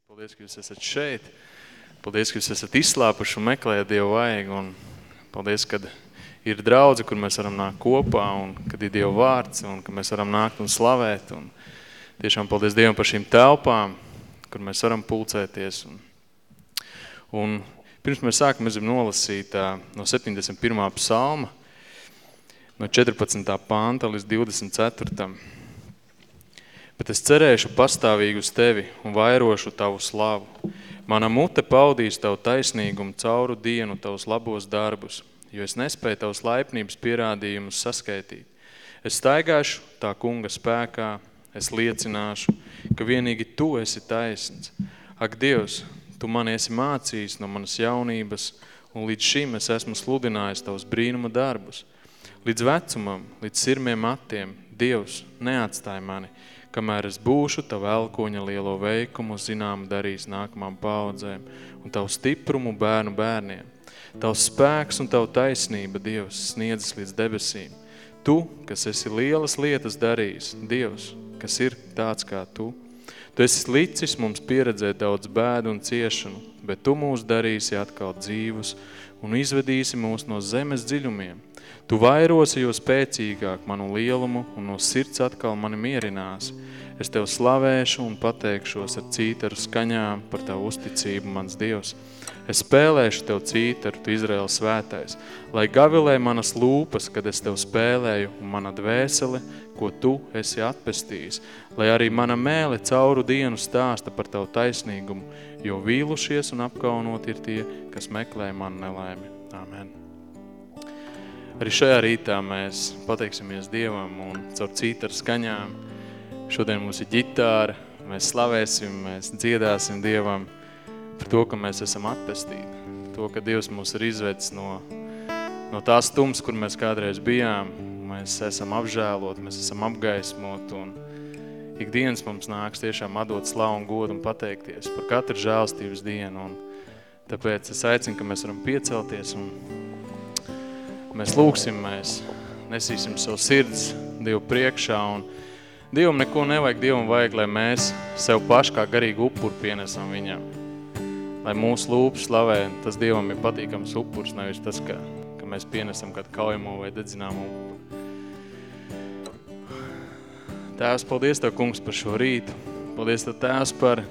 ticību. Paldies, ka jūs esat šeit. Paldies, ka jūs esat izslāpuši un meklējat Dievu vajag. Un paldies, ka ir draudze, kur mēs varam nākt kopā un kad ir Dieva vārds un ka mēs varam nākt un slavēt. Un tiešām paldies Dievam par šīm telpām, kur mēs varam pulcēties. Un, un pirms mēs sākam, mēs gribam nolasīt no 71. psalma, no 14. panta līdz 24. Bet es cerēšu pastāvīgi uz tevi un vairošu tavu slavu. Mana mute paudīs tavu taisnīgumu cauru dienu tavus labos darbus, jo es nespēju tavus laipnības pierādījumus saskaitīt. Es staigāšu tā kunga spēkā, es liecināšu, ka vienīgi tu esi taisns. Ak, Dievs, tu man esi mācījis no manas jaunības, un līdz šim es esmu sludinājis tavus brīnuma darbus. Līdz vecumam, līdz sirmiem matiem, Dievs, neatstāj mani, kamēr es būšu tavu elkoņa lielo veikumu zinām darīs nākamām paudzēm un tavu stiprumu bērnu bērniem. Tavs spēks un tavu taisnība, Dievs, sniedzas līdz debesīm. Tu, kas esi lielas lietas darījis, Dievs, kas ir tāds kā tu. Tu esi licis mums pieredzēt daudz bēdu un ciešanu, bet tu mūs darīsi atkal dzīvus un izvedīsi mūs no zemes dziļumiem. Tu vairosi jo spēcīgāk manu lielumu un no sirds atkal mani mierinās. Es tev slavēšu un pateikšos ar cītaru skaņām par tavu uzticību, mans Dievs. Es spēlēšu tev cītaru, tu Izraels svētais, lai gavilē manas lūpas, kad es tev spēlēju, un mana dvēsele, ko tu esi atpestījis, lai arī mana mēle cauru dienu stāsta par tavu taisnīgumu, jo vīlušies un apkaunot ir tie, kas meklē manu nelaimi. Amen. Arī šajā rītā mēs pateiksimies Dievam un caur cītaru skaņām. Šodien mums ir ģitāra, mēs slavēsim, mēs dziedāsim Dievam par to, ka mēs esam atpestīti. To, ka Dievs mūs ir izvedis no, no tās stums, kur mēs kādreiz bijām. Mēs esam apžēlot, mēs esam apgaismot un ikdienas mums nāks tiešām atdot slavu un godu un pateikties par katru žēlstības dienu. Un tāpēc es aicinu, ka mēs varam piecelties un Mēs lūksim, mēs nesīsim savu sirds Dievu priekšā un Dievam neko nevajag, Dievam vajag, lai mēs sev paši kā garīgi upuru pienesam viņam. Lai mūsu lūpas slavē, tas Dievam ir patīkams upurs, nevis tas, ka, ka mēs pienesam kādu kaujamo vai dedzināmu upuru. Tēvs, paldies Tev, kungs, par šo rītu. Paldies Tev, Tēvs, par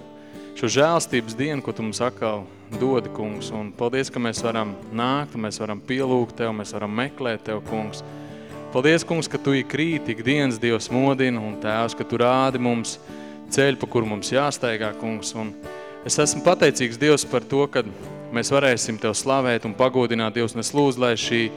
šo žēlstības dienu, ko Tu mums atkal dodi, kungs. Un paldies, ka mēs varam nākt, mēs varam pielūgt Tev, mēs varam meklēt Tev, kungs. Paldies, kungs, ka Tu ik rīt, ik dienas Dievs modina un Tēvs, ka Tu rādi mums ceļu, pa kuru mums jāstaigā, kungs. Un es esmu pateicīgs Dievs par to, ka mēs varēsim Tev slavēt un pagodināt Dievs, un es lūdzu, lai šī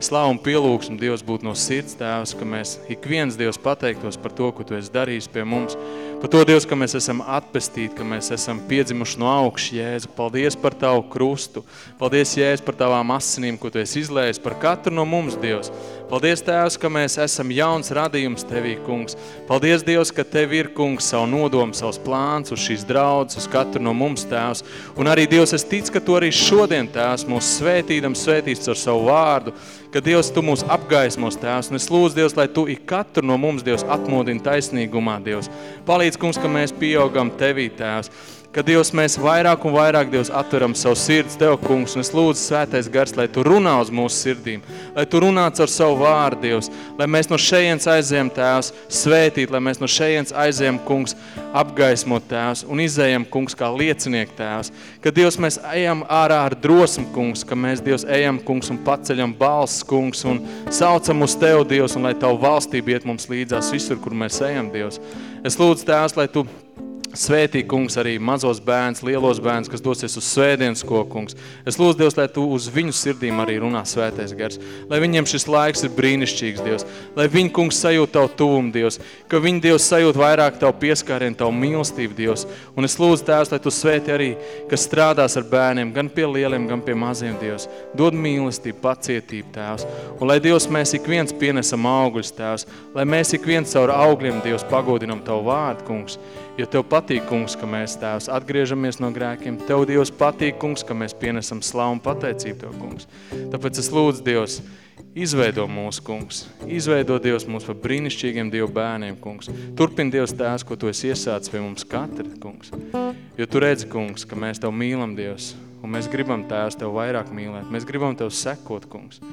slavu un pielūgsmu Dievs būtu no sirds, Tēvs, ka mēs ik viens Dievs pateiktos par to, ko Tu esi darījis pie mums, par to, Dievs, ka mēs esam atpestīti, ka mēs esam piedzimuši no augšu, Jēzu. Paldies par Tavu krustu. Paldies, Jēzu, par Tavām asinīm, ko Tu esi izlējis par katru no mums, Dievs. Paldies, Tēvs, ka mēs esam jauns radījums Tevī, kungs. Paldies, Dievs, ka Tev ir, kungs, savu nodomu, savus plāns uz šīs draudzes, uz katru no mums, Tēvs. Un arī, Dievs, es ticu, ka Tu arī šodien, Tēvs, mūs svētīdam, svētīs ar savu vārdu, ka Dievs, Tu mūs apgaismos, Tēvs. Un es lūdzu, Dievs, lai Tu ik katru no mums, Dievs, atmodini taisnīgumā, Dievs. Palīdz, kungs, ka mēs pieaugam Tevī, Tēvs ka Dievs mēs vairāk un vairāk, Dievs, atveram savu sirds Tev, kungs, un es lūdzu svētais gars, lai Tu runā uz mūsu sirdīm, lai Tu runāts ar savu vārdu, Dievs, lai mēs no šejienes aizējam, Tēvs, svētīt, lai mēs no šejienes aizējam, kungs, apgaismot, Tēvs, un izējam, kungs, kā liecinieki, Tēvs, ka, Dievs, mēs ejam ārā ar drosmu, kungs, ka mēs, Dievs, ejam, kungs, un paceļam balss, kungs, un saucam uz Tev, Dievs, un lai Tavu valstību iet mums līdzās visur, kur mēs ejam, Dievs. Es lūdzu, Tēvs, lai Tu Svētī, kungs, arī mazos bērns, lielos bērns, kas dosies uz svētdienas ko, kungs. Es lūdzu, Dievs, lai Tu uz viņu sirdīm arī runā svētais gars. Lai viņiem šis laiks ir brīnišķīgs, Dievs. Lai viņi, kungs, sajūt Tavu tuvumu, Dievs. Ka viņi, Dievs, sajūt vairāk Tavu pieskārienu, Tavu mīlestību, Dievs. Un es lūdzu, Tēvs, lai Tu svēti arī, kas strādās ar bērniem, gan pie lieliem, gan pie maziem, Dievs. Dod mīlestību, pacietību, Tēvs. Un lai, Dievs, mēs ik viens pienesam augļus, Tēvs. Lai mēs ik viens caur augļiem, Dievs, pagodinam Tavu vārdu, kungs. Jo Tev patīk, kungs, ka mēs, Tēvs, atgriežamies no grēkiem. Tev, Dievs, patīk, kungs, ka mēs pienesam slavu un pateicību Tev, kungs. Tāpēc es lūdzu, Dievs, Izveido mūsu, kungs. Izveido Dievs mūs par brīnišķīgiem Dievu bērniem, kungs. Turpin Dievs tās, ko Tu esi iesācis pie mums katra, kungs. Jo Tu redzi, kungs, ka mēs Tev mīlam, Dievs, un mēs gribam tēvs Tev vairāk mīlēt. Mēs gribam Tev sekot, kungs.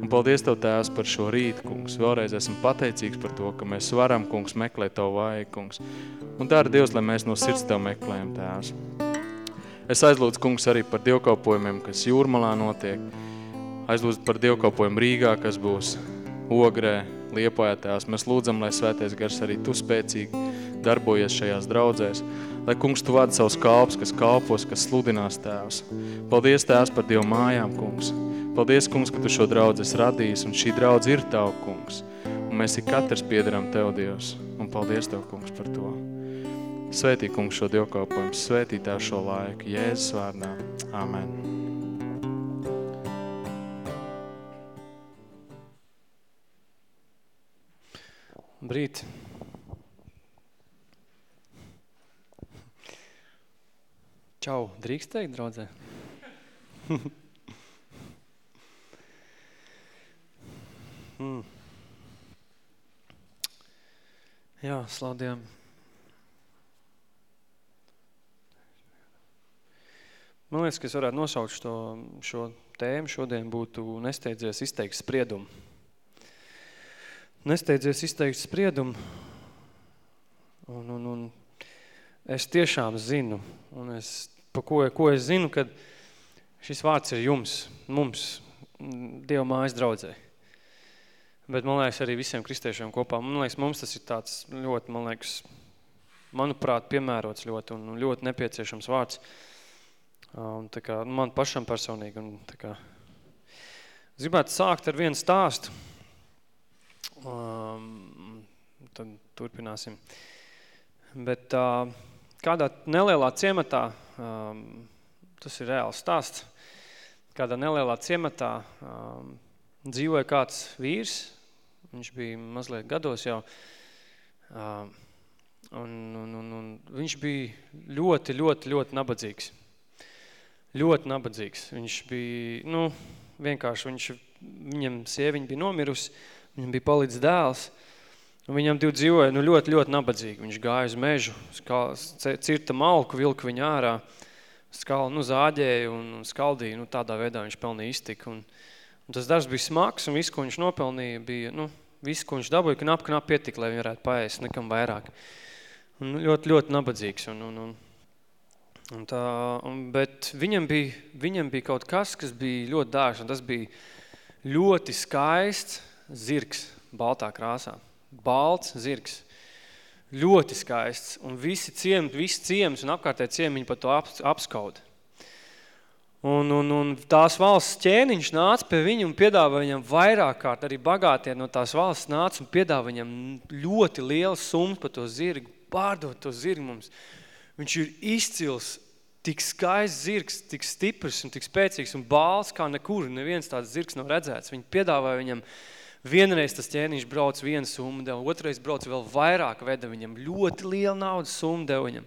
Un paldies Tev, tēvs, par šo rītu, kungs. Vēlreiz esmu pateicīgs par to, ka mēs varam, kungs, meklēt Tev vajag, kungs. Un ir Dievs, lai mēs no sirds Tev meklējam, tēvs. Es aizlūdzu, kungs, arī par dievkalpojumiem, kas jūrmalā notiek aizlūdzu par dievkalpojumu Rīgā, kas būs Ogrē, Liepājā tās. Mēs lūdzam, lai svētais gars arī tu spēcīgi darbojies šajās draudzēs. Lai kungs tu vada savus kalpus, kas kalpos, kas sludinās tēvs. Paldies tēvs par Dievu mājām, kungs. Paldies, kungs, ka tu šo draudzi esi radījis, un šī draudz ir tavu, kungs. Un mēs ik katrs piedaram Tev, Dievs. Un paldies Tev, kungs, par to. Svētī, kungs, šo dievkalpojumu. Svētī Tev šo laiku. Jēzus vārdā. Amen. Brīt. Čau, drīkst teikt, draudzē? Jā, slaudījām. Man liekas, ka es varētu nosaukt šo, šo tēmu šodien būtu nesteidzies izteikt spriedumu nesteidzies izteikt spriedumu. Un, un, un es tiešām zinu, un es, pa ko, ko es zinu, kad šis vārds ir jums, mums, Dieva mājas draudzē. Bet man liekas arī visiem kristiešiem kopā, man liekas, mums tas ir tāds ļoti, man liekas, manuprāt, piemērots ļoti un ļoti nepieciešams vārds. Un tā kā man pašam personīgi. Un tā kā, es gribētu sākt ar vienu stāstu. Um, tad turpināsim. Bet uh, kādā nelielā ciematā, um, tas ir reāls stāsts, kādā nelielā ciematā um, dzīvoja kāds vīrs, viņš bija mazliet gados jau, um, un, un, un, un viņš bija ļoti, ļoti, ļoti nabadzīgs. Ļoti nabadzīgs. Viņš bija, nu, vienkārši viņš, viņam sieviņa bija nomirusi, Viņam bija palicis dēls, un viņam divi dzīvoja nu, ļoti, ļoti nabadzīgi. Viņš gāja uz mežu, skal, cirta malku, vilka viņu ārā, skal, nu, zāģēja un skaldīja, nu, tādā veidā viņš pelnīja iztiku. Un, un tas darbs bija smags, un viss, ko viņš nopelnīja, bija, nu, viss, ko viņš dabūja, knap, knap pietika, lai viņi varētu paēst, nekam vairāk. Un ļoti, ļoti nabadzīgs. Un, un, un, un tā, un, bet viņam bija, viņam bija kaut kas, kas bija ļoti dārgs, un tas bija ļoti skaists, zirgs baltā krāsā. Balts zirgs. Ļoti skaists. Un visi ciemi, visi ciems un apkārtē ciemiņi par to ap, apskaud. Un, un, un tās valsts ķēniņš nāca pie viņu un piedāvā viņam vairāk kārt, arī bagātie no tās valsts nāca un piedāvā viņam ļoti liels summas par to zirgu, pārdot to zirgu mums. Viņš ir izcils, tik skaists zirgs, tik stiprs un tik spēcīgs un bāls kā nekur, neviens tāds zirgs nav redzēts. Viņi piedāvā viņam Vienreiz tas ķēniņš brauc vienu summu deva, otrais brauc vēl vairāk veda viņam, ļoti liela naudas summa deva viņam.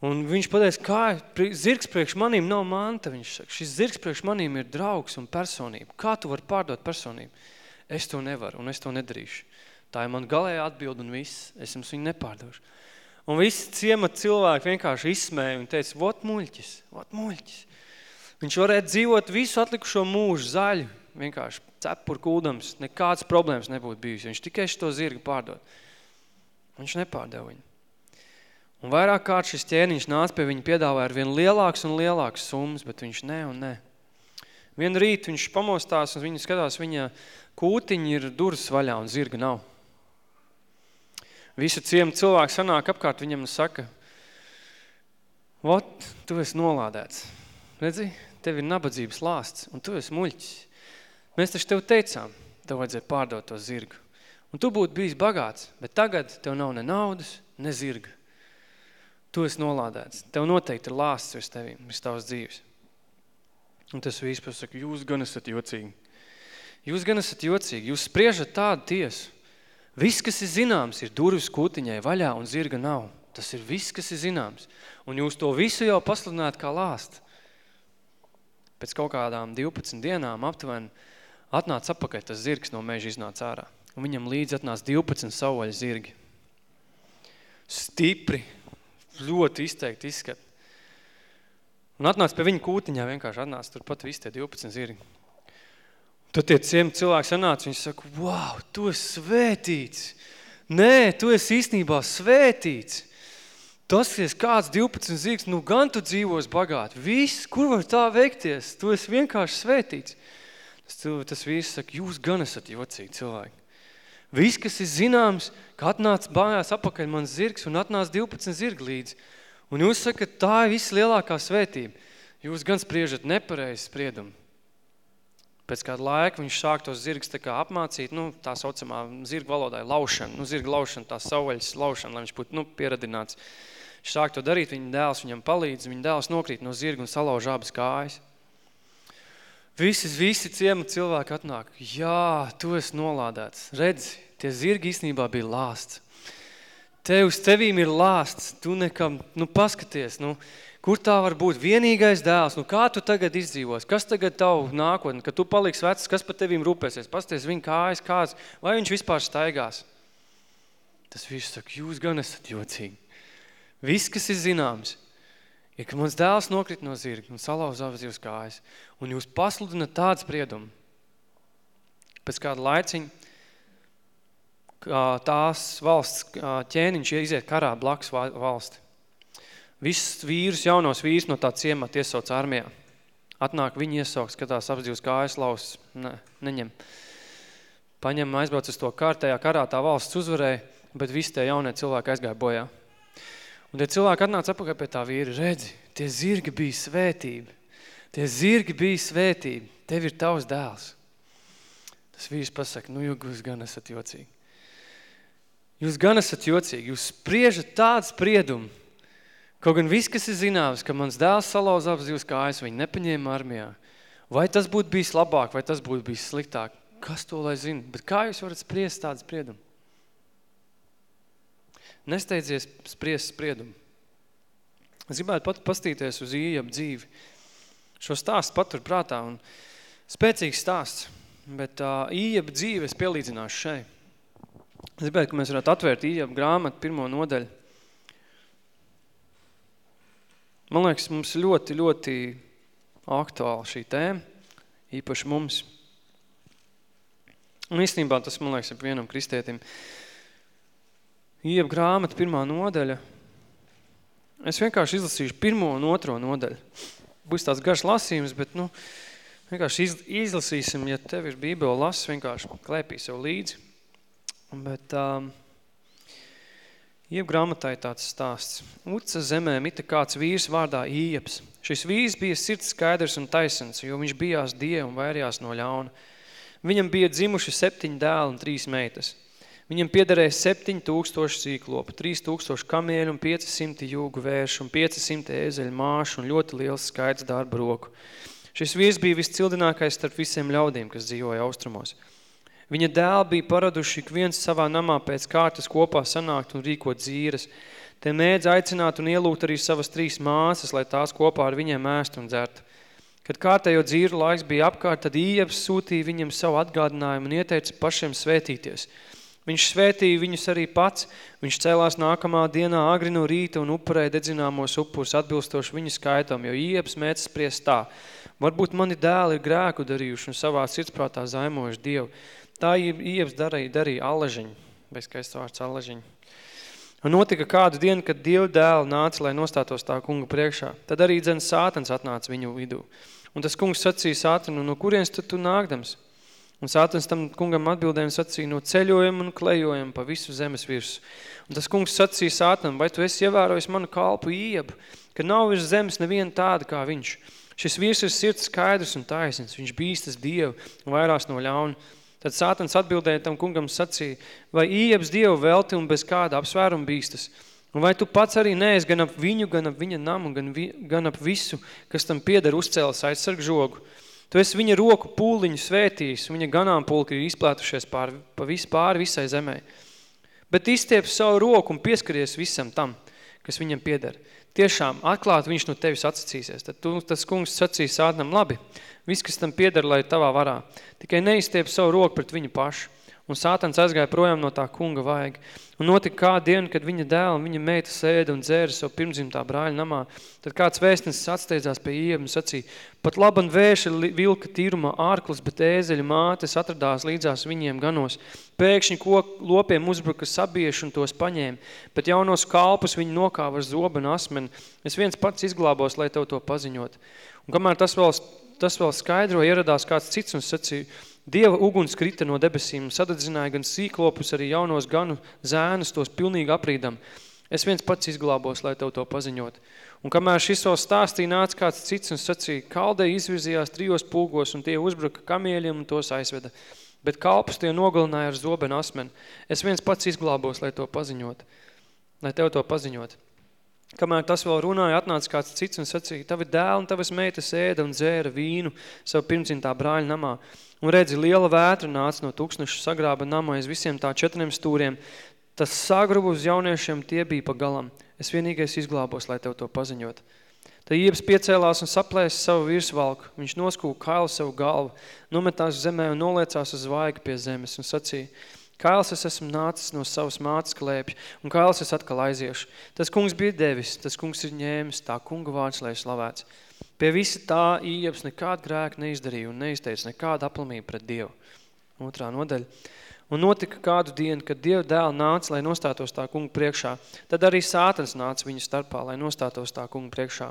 Un viņš pateica, kā zirgs priekš manīm nav manta, viņš saka, šis zirgs priekš manīm ir draugs un personība. Kā tu vari pārdot personību? Es to nevaru un es to nedarīšu. Tā ir man galēja atbild un viss, es jums viņu nepārdošu. Un visi ciemat cilvēki vienkārši izsmēja un teica, vot muļķis, vot muļķis. Viņš varētu dzīvot visu atlikušo mūžu zaļu, vienkārši cepur kūdams, nekādas problēmas nebūtu bijusi. Viņš tikai šo zirgu pārdod. Viņš nepārdeva viņu. Un vairāk kārt šis ķēniņš nāca pie viņa piedāvāja ar vien lielāks un lielāks summas, bet viņš ne un ne. Vienu rīt viņš pamostās un viņa skatās, viņa kūtiņi ir durvis vaļā un zirga nav. Visu ciemu cilvēku sanāk apkārt viņam un saka, Vot, tu esi nolādēts. Redzi, tev ir nabadzības lāsts un tu esi muļķis. Mēs taču tev teicām, tev vajadzēja pārdot to zirgu. Un tu būtu bijis bagāts, bet tagad tev nav ne naudas, ne zirga. Tu esi nolādēts. Tev noteikti ir lāsts virs tevī, virs tavas dzīves. Un tas viss pasaka, jūs gan esat jocīgi. Jūs gan esat jocīgi, jūs spriežat tādu tiesu. Viss, kas ir zināms, ir durvis kūtiņai vaļā un zirga nav. Tas ir viss, kas ir zināms. Un jūs to visu jau pasludināt kā lāst. Pēc kaut kādām 12 dienām aptuveni Atnāca apakaļ tas zirgs no meža iznāca ārā. Un viņam līdzi atnāca 12 savvaļas zirgi. Stipri, ļoti izteikti izskat. Un atnāca pie viņa kūtiņā, vienkārši atnāca turpat visi tie 12 zirgi. Tad tie ciem cilvēki sanāca, viņi saka, wow, tu esi svētīts. Nē, tu esi īstenībā svētīts. Tas, ka kāds 12 zīgs, nu gan tu dzīvos bagāti. Viss, kur var tā veikties? Tu esi vienkārši svētīts. Tas, tas vīrs saka, jūs gan esat jocīgi cilvēki. Viss, kas ir zināms, ka atnāca bājās apakaļ mans zirgs un atnāca 12 zirgi līdzi. Un jūs sakat, tā ir viss lielākā svētība. Jūs gan spriežat nepareizi spriedumu. Pēc kāda laika viņš sāk tos zirgus tā kā apmācīt, nu, tā saucamā zirga valodā laušana, nu, zirga laušana, tā savvaļas laušana, lai viņš būtu, nu, pieradināts. Viņš sāk to darīt, viņa dēls viņam palīdz, viņa dēls nokrīt no zirga un salauž abas kājas. Visi, visi ciema cilvēki atnāk. Jā, tu esi nolādēts. Redzi, tie zirgi īstenībā bija lāsts. Te uz tevīm ir lāsts. Tu nekam, nu paskaties, nu, kur tā var būt? Vienīgais dēls. Nu kā tu tagad izdzīvos? Kas tagad tavu nākotni? Kad tu paliks vecs, kas par tevīm rūpēsies? Pasties viņa kājas, kāds. Vai viņš vispār staigās? Tas viss saka, jūs gan esat jocīgi. Viss, kas ir zināms, ir, ka mans dēls nokrit no zirga un salauz abas jūs kājas, un jūs pasludinat tādu spriedumu. Pēc kāda laiciņa tās valsts ķēniņš iziet karā blakus valsti. Viss vīrus, jaunos vīrus no tā ciemata iesauc armijā. Atnāk viņi iesaukt, skatās apdzīvs kājas lausas, ne, neņem. Paņem, aizbrauc uz to kārtējā karā, tā valsts uzvarēja, bet visi tie jaunie cilvēki aizgāja bojā. Un tie cilvēki atnāca apakaļ pie tā vīra, redzi, tie zirgi bija svētība. Tie zirgi bija svētība. Tev ir tavs dēls. Tas vīrs pasaka, nu jūs gan esat jocīgi. Jūs gan esat jocīgi. Jūs spriežat tādu spriedumu. Kaut gan viss, kas ir zināms, ka mans dēls salauz abas jūs kājas, viņi nepaņēma armijā. Vai tas būtu bijis labāk, vai tas būtu bijis sliktāk? Kas to lai zina? Bet kā jūs varat spriest tādu spriedumu? Nesteidzies spriest spriedumu. Es gribētu pat pastīties uz ījabu dzīvi. Šo stāstu patur prātā un spēcīgs stāsts, bet uh, ījaba dzīve es pielīdzināšu šai. Es gribētu, ka mēs varētu atvērt ījabu grāmatu pirmo nodaļu. Man liekas, mums ļoti, ļoti aktuāla šī tēma, īpaši mums. Un īstenībā tas, man liekas, ir vienam kristietim. Iep grāmata pirmā nodaļa. Es vienkārši izlasīšu pirmo un otro nodaļu. Būs tāds garš lasījums, bet, nu, vienkārši iz, izlasīsim, ja tev ir bībeli las, vienkārši klēpī sev līdzi. Bet, um, Iep grāmatā ir tāds stāsts. Uca zemē mita kāds vīrs vārdā Ieps. Šis vīrs bija sirds skaidrs un taisens, jo viņš bijās dievu un vairījās no ļauna. Viņam bija dzimuši septiņi dēli un trīs meitas. Viņam piederēja 7000 sīklopu, 3000 kamieļu un 500 jūgu vēršu un 500 ēzeļu māšu un ļoti liels skaits darba roku. Šis vīrs bija viscildinākais starp visiem ļaudīm, kas dzīvoja austrumos. Viņa dēli bija paraduši ik viens savā namā pēc kārtas kopā sanākt un rīkot dzīres. Te mēdz aicināt un ielūgt arī savas trīs māsas, lai tās kopā ar viņiem ēst un dzert. Kad kārtējo dzīru laiks bija apkārt, tad Ieps sūtīja viņam savu atgādinājumu un ieteica pašiem svētīties – Viņš svētīja viņus arī pats. Viņš cēlās nākamā dienā agri no rīta un upurēja dedzināmos upurs atbilstoši viņu skaitam, jo iepas mētas spriest tā. Varbūt mani dēli ir grēku darījuši un savā sirdsprātā zaimojuši Dievu. Tā iepas darīja, darīja aležiņu, bez skaists vārds aležiņu. Un notika kādu dienu, kad Dieva dēli nāca, lai nostātos tā kunga priekšā. Tad arī dzen sātans atnāca viņu vidū. Un tas kungs sacīja sātanu, no kurienes tad tu nākdams? Un sātans tam kungam atbildēja un sacīja no ceļojuma un klejojuma pa visu zemes virsu. Un tas kungs sacīja sātanam, vai tu esi ievērojis manu kalpu iebu, ka nav virs zemes neviena tāda kā viņš. Šis vīrs ir sirds skaidrs un taisns, viņš bīstas Dievu un vairās no ļauna. Tad sātans atbildēja tam kungam sacīja, vai iebs Dievu velti un bez kāda apsvēruma bīstas. Un vai tu pats arī neesi gan ap viņu, gan ap viņa namu, gan, vi, gan ap visu, kas tam pieder uzcēlas aizsarg žogu. Tu esi viņa roku pūliņu svētījis, viņa ganāmpulki ir izplētušies pār, pa vis, pāri visai zemē. Bet izstiep savu roku un pieskaries visam tam, kas viņam pieder. Tiešām atklāt viņš no tevis atsacīsies. Tad tu, tas kungs sacīs sātnam, labi, viss, kas tam pieder, lai tavā varā. Tikai neizstiep savu roku pret viņu pašu. Un sātans aizgāja projām no tā kunga vajag. Un notika kā diena, kad viņa dēla un viņa meita sēda un dzēra savu pirmzimtā brāļa namā. Tad kāds vēstnesis atsteidzās pie ieba un sacīja, pat laban vēša vilka tīrumā ārklis, bet ēzeļa mātes atradās līdzās viņiem ganos. Pēkšņi kok, lopiem uzbruka sabieši un tos paņēma, bet jaunos kalpus viņi nokāva ar zobenu asmeni. Es viens pats izglābos, lai tev to paziņot. Un kamēr tas vēl, tas vēl skaidro, ieradās kāds cits un sacīja, Dieva uguns krita no debesīm sadedzināja gan sīklopus, arī jaunos ganu zēnus, tos pilnīgi aprīdam. Es viens pats izglābos, lai tev to paziņot. Un kamēr šis vēl stāstīja, nāca kāds cits un sacīja, kaldē izvirzījās trijos pulgos un tie uzbruka kamieļiem un tos aizveda. Bet kalpus tie nogalināja ar zobenu asmeni. Es viens pats izglābos, lai to paziņot. Lai tev to paziņot. Kamēr tas vēl runāja, atnāca kāds cits un sacīja, tavi dēli un tavas meitas ēda un dzēra vīnu savu pirmcintā brāļa namā. Un redzi, liela vētra nāca no tūkstneša sagrāba namu aiz visiem tā četriem stūriem. Tas sagrubu uz jauniešiem tie bija pa galam. Es vienīgais izglābos, lai tev to paziņot. Tad Iebs piecēlās un saplēsa savu virsvalku. Viņš noskūja kailu savu galvu, nometās zemē un noliecās uz vaigu pie zemes un sacīja, Kails es esmu nācis no savas mātes klēpja, un kails es atkal aiziešu. Tas kungs bija devis, tas kungs ir ņēmis, tā kunga vārds, lai slavēts. Pie visa tā Ieps nekādu grēku neizdarīja un neizteica nekādu aplamību pret Dievu. Otrā nodaļa. Un notika kādu dienu, kad Dieva dēla nāca, lai nostātos tā kunga priekšā. Tad arī sātans nāca viņu starpā, lai nostātos tā kunga priekšā.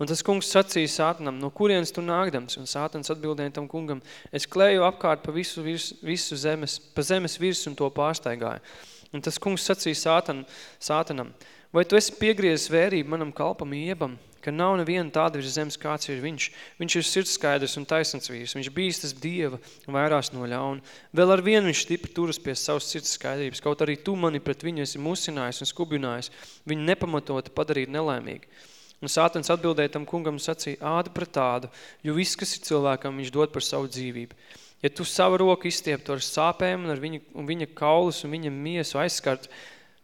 Un tas kungs sacīja sātanam, no kurienes tu nākdams? Un sātans atbildēja tam kungam, es klēju apkārt pa visu, visu, visu zemes, pa zemes virs un to pārstaigāju. Un tas kungs sacīja sātan, sātanam, vai tu esi piegriezis vērību manam kalpam iebam, ka nav neviena tāda virs zemes, kāds ir viņš. Viņš ir sirdskaidrs un taisnats vīrs, viņš bīstas Dieva un vairās no ļauna. Vēl ar vienu viņš stipri turas pie savas sirds skaidrības, kaut arī tu mani pret viņu esi musinājis un skubinājis, viņu nepamatoti padarīt nelaimīgi. Un sātens atbildēja tam kungam un sacīja, āda pret tādu, jo viss, kas ir cilvēkam, viņš dod par savu dzīvību. Ja tu savu roku izstieptu ar sāpēm un, ar viņa, un viņa kaulus un viņa miesu aizskart,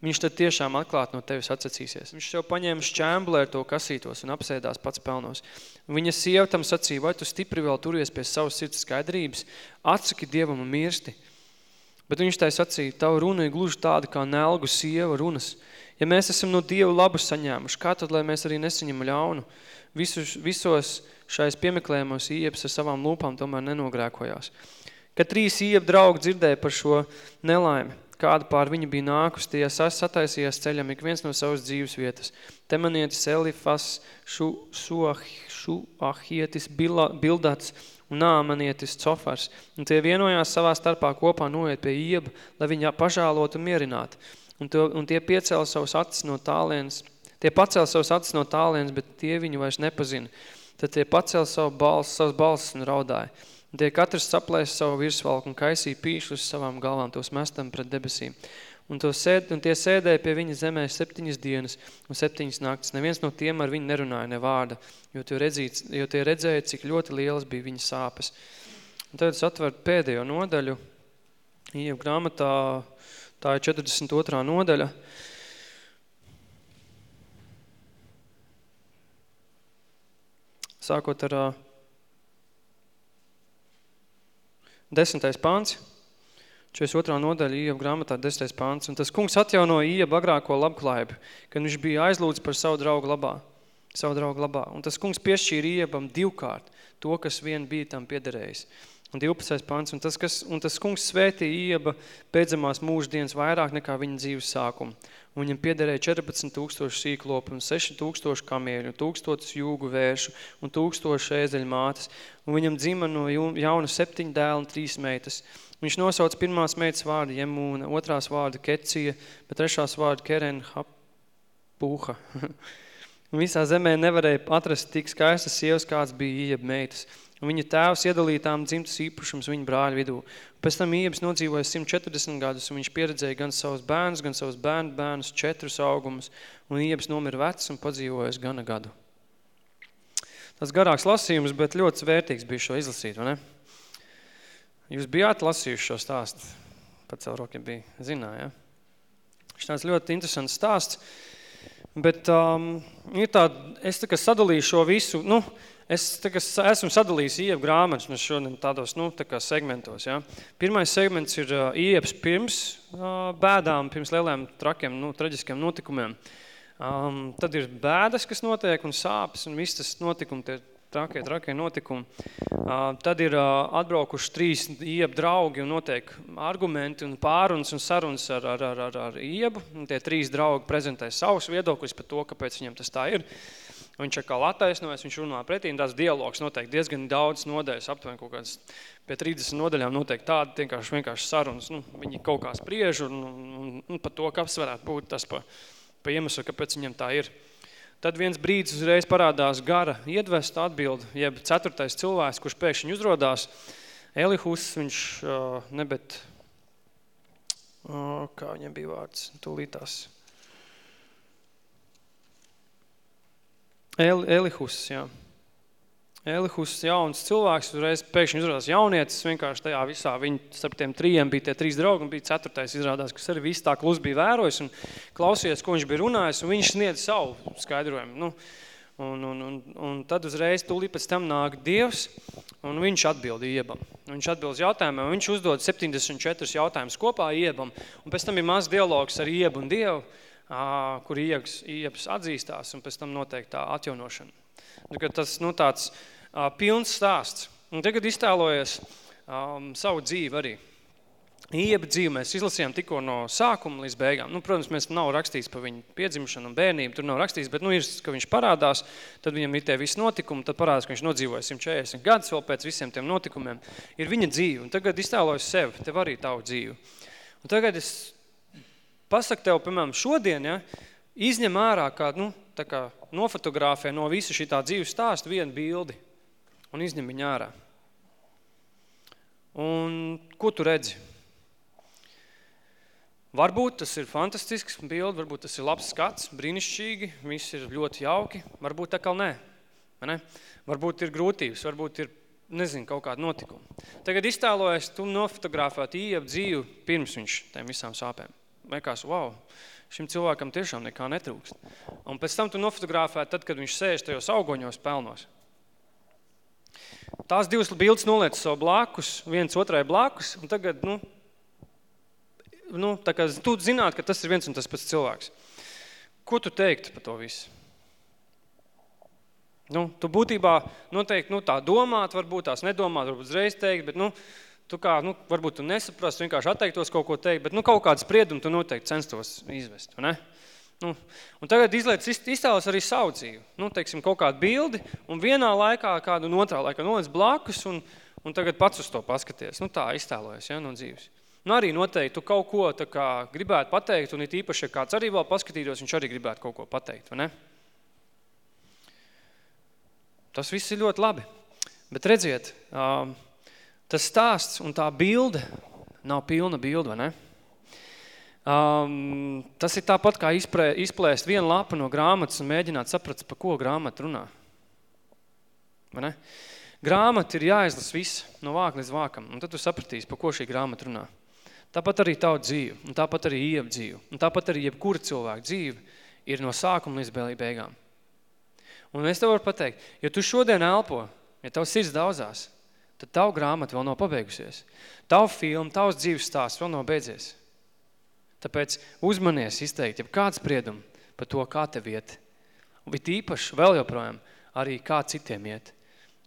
viņš tad tiešām atklāt no tevis atsacīsies. Viņš sev paņēma šķēmblē to kasītos un apsēdās pats pelnos. Viņa sieva tam sacīja, vai tu stipri vēl turies pie savas sirds skaidrības, atsaki Dievam un mirsti. Bet viņš tai sacīja, tavu runa ir gluži tāda kā nelgu sieva runas. Ja mēs esam no Dieva labu saņēmuši, kā tad, lai mēs arī nesaņem ļaunu? Visus, visos šais piemeklējumos iepas ar savām lūpām tomēr nenogrēkojās. Kad trīs iep draugi dzirdēja par šo nelaimi, kāda pār viņu bija nākus, tie sataisījās ceļam ik viens no savas dzīves vietas. Temanietis Elifas, šu, suah, Šuahietis, Bildats un Nāmanietis Cofars. Un tie vienojās savā starpā kopā noiet pie ieba, lai viņa pažālot un mierināt. Un, to, un tie piecēla savus acis no tālienes, tie pacēla savus acis no tālienes, bet tie viņu vairs nepazina. Tad tie pacēla savu balsu, savus balsis un raudāja. Un tie katrs saplēs savu virsvalku un kaisīja pīšļus savām galvām, tos mestam pret debesīm. Un, to sēd, un tie sēdēja pie viņa zemē septiņas dienas un septiņas naktas. Neviens no tiem ar viņu nerunāja ne vārda, jo tie, redzīts, jo tie redzēja, cik ļoti lielas bija viņa sāpes. Un tad es atveru pēdējo nodaļu, Ievu grāmatā, tā ir 42. nodaļa. Sākot ar Desmitais pāns, 42. nodaļa Ieba grāmatā, 10. pāns. Un tas kungs atjaunoja Ieba agrāko labklājību, kad viņš bija aizlūdz par savu draugu labā. Savu draugu labā. Un tas kungs piešķīra Iebam divkārt to, kas vien bija tam piederējis. Un 12. pants, un tas, kas, un tas kungs svētīja Ieba pēdzamās mūža dienas vairāk nekā viņa dzīves sākumu. Un viņam piederēja 14 tūkstoši sīklopi un 6 tūkstoši kamieļu, tūkstotis jūgu vēršu un tūkstoši ēzeļu mātes. Un viņam dzima no jauna septiņu dēlu un trīs meitas. Viņš nosauc pirmās meitas vārdu Jemūna, otrās vārdu Kecija, bet trešās vārdu Keren Hapuha. un visā zemē nevarēja atrast tik skaistas sievas, kāds bija Ieba meitas. Un viņa tēvs iedalīja tām dzimtas īpašums viņa brāļu vidū. Pēc tam Iebs nodzīvoja 140 gadus, un viņš pieredzēja gan savus bērnus, gan savus bērnu bērnus, četrus augumus, un Iebs nomira vecs un padzīvojas gana gadu. Tas garāks lasījums, bet ļoti vērtīgs bija šo izlasīt, vai ne? Jūs bijāt lasījuši šo stāstu? Pat savu rokiem bija zināja, ja? Šis tāds ļoti interesants stāsts. Bet um, ir tā, es tā sadalīju šo visu, nu, es tā esmu sadalījis IEP grāmatas mēs šodien tādos, nu, tā kā segmentos, ja. Pirmais segments ir uh, IEPs pirms uh, bēdām, pirms lieliem trakiem, nu, traģiskiem notikumiem. Um, tad ir bēdas, kas notiek, un sāpes, un viss tas notikumi, tie trakie, trakie notikumi. Tad ir atbraukuši trīs iebu draugi un notiek argumenti un pārunas un sarunas ar, ar, ar, ar, ar iebu. Un tie trīs draugi prezentē savus viedokļus par to, kāpēc viņam tas tā ir. Viņš atkal attaisnojas, viņš runā pretī, un tās dialogs notiek diezgan daudz nodaļas, aptuveni kaut kādas pie 30 nodaļām notiek tādi vienkārši, vienkārši sarunas. Nu, viņi kaut kā spriež un, un, un par to, kas varētu būt tas pa, pa iemeslu, kāpēc viņam tā ir. Tad viens brīdis uzreiz parādās gara iedvesta atbildi, jeb ceturtais cilvēks, kurš pēkšņi uzrodās. Elihus, viņš nebet, kā viņam bija vārds, tūlītās. El, Elihus, jā. Elihus, jauns cilvēks, uzreiz pēkšņi uzrādās jaunietis, vienkārši tajā visā, viņi starp tiem trījiem bija tie trīs draugi, un bija ceturtais izrādās, kas arī viss tā klus bija vērojis un klausījies, ko viņš bija runājis, un viņš sniedz savu skaidrojumu. Nu, un, un, un, un tad uzreiz tūlīt pēc tam nāk Dievs, un viņš atbild Iebam. Viņš atbild jautājumiem, viņš uzdod 74 jautājumus kopā Iebam, un pēc tam ir maz dialogs ar Iebu un Dievu, kur Iebs, Iebs atzīstās, un pēc tam notiek tā atjaunošana. Tas nu, tāds uh, pilns stāsts. Un tagad iztēlojies um, savu dzīvi arī. Ieba dzīvi mēs izlasījām tikko no sākuma līdz beigām. Nu, protams, mēs nav rakstījis par viņu piedzimšanu un bērnību, tur nav rakstījis, bet nu, ir, ka viņš parādās, tad viņam ir tie visi notikumi, tad parādās, ka viņš nodzīvoja 140 gadus vēl pēc visiem tiem notikumiem. Ir viņa dzīve, un tagad iztēlojas sevi, tev arī tavu dzīvi. Un tagad es pasaku tev, piemēram, šodien, ja, izņem ārā kā, nu, tā kā nofotografē no visa šī tā dzīves stāsta vienu bildi un izņem viņu ārā. Un ko tu redzi? Varbūt tas ir fantastisks bildi, varbūt tas ir labs skats, brīnišķīgi, viss ir ļoti jauki, varbūt tā kā nē. Ne? Varbūt ir grūtības, varbūt ir, nezinu, kaut kāda notikuma. Tagad iztēlojies, tu nofotografēt īep dzīvi pirms viņš tiem visām sāpēm. Liekas, wow, šim cilvēkam tiešām nekā netrūkst. Un pēc tam tu nofotografē tad, kad viņš sēž tajos augoņos pelnos. Tās divas bildes noliec savu blakus, viens otrai blakus, un tagad, nu, nu tā kā tu zināt, ka tas ir viens un tas pats cilvēks. Ko tu teikt par to visu? Nu, tu būtībā noteikti nu, tā domāt, varbūt tās nedomāt, varbūt uzreiz teikt, bet nu, tu kā, nu, varbūt tu nesaprast, vienkārši atteiktos kaut ko teikt, bet nu, kaut kādu spriedumu tu noteikti censtos izvest, ne? Nu, un tagad izliec, iztēlas arī savu dzīvi. Nu, teiksim, kaut kādu bildi, un vienā laikā kādu un otrā laikā noliec blakus, un, un tagad pats uz to paskaties. Nu, tā iztēlojas, ja, no dzīves. Nu, arī noteikti tu kaut ko tā kā gribētu pateikt, un it īpaši, ja kāds arī vēl paskatītos, viņš arī gribētu kaut ko pateikt, vai ne? Tas viss ir ļoti labi. Bet redziet, um, tas stāsts un tā bilde nav pilna bilde, vai ne? Um, tas ir tāpat kā izprē, izplēst vienu lapu no grāmatas un mēģināt saprast, pa ko grāmata runā. Vai ne? Grāmata ir jāizlas viss no vāka līdz vākam, un tad tu sapratīsi, pa ko šī grāmata runā. Tāpat arī tavu dzīve, un tāpat arī iep dzīve, un tāpat arī jebkura cilvēka dzīve ir no sākuma līdz beigām. Un es tev varu pateikt, ja tu šodien elpo, ja tavs sirds daudzās, tad tavu grāmata vēl nav pabeigusies. Tavu filmu, tavs dzīves stāsts vēl nav beidzies. Tāpēc uzmanies izteikt, ja kāds spriedum par to, kā tev iet. Un bet īpaši vēl joprojām arī kā citiem iet.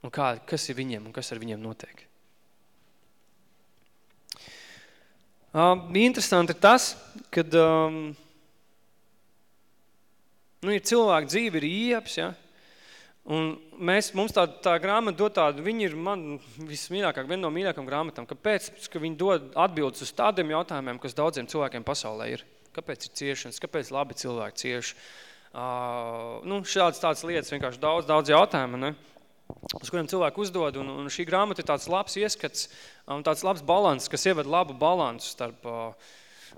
Un kā, kas ir viņiem un kas ar viņiem notiek. Um, interesanti ir tas, kad um, nu, ir cilvēku dzīve, ir ieps, ja? Un mēs, mums tā, tā grāmata dod tādu, viņi ir man vismīļākāk, viena no mīļākām grāmatām. Kāpēc? Ka viņi dod atbildes uz tādiem jautājumiem, kas daudziem cilvēkiem pasaulē ir. Kāpēc ir ciešanas, kāpēc labi cilvēki cieši? Uh, nu, šāds tāds lietas, vienkārši daudz, daudz jautājumu, ne? uz kuriem cilvēku uzdod, un, un šī grāmata ir tāds labs ieskats, un tāds labs balans, kas ieved labu balansu starp uh,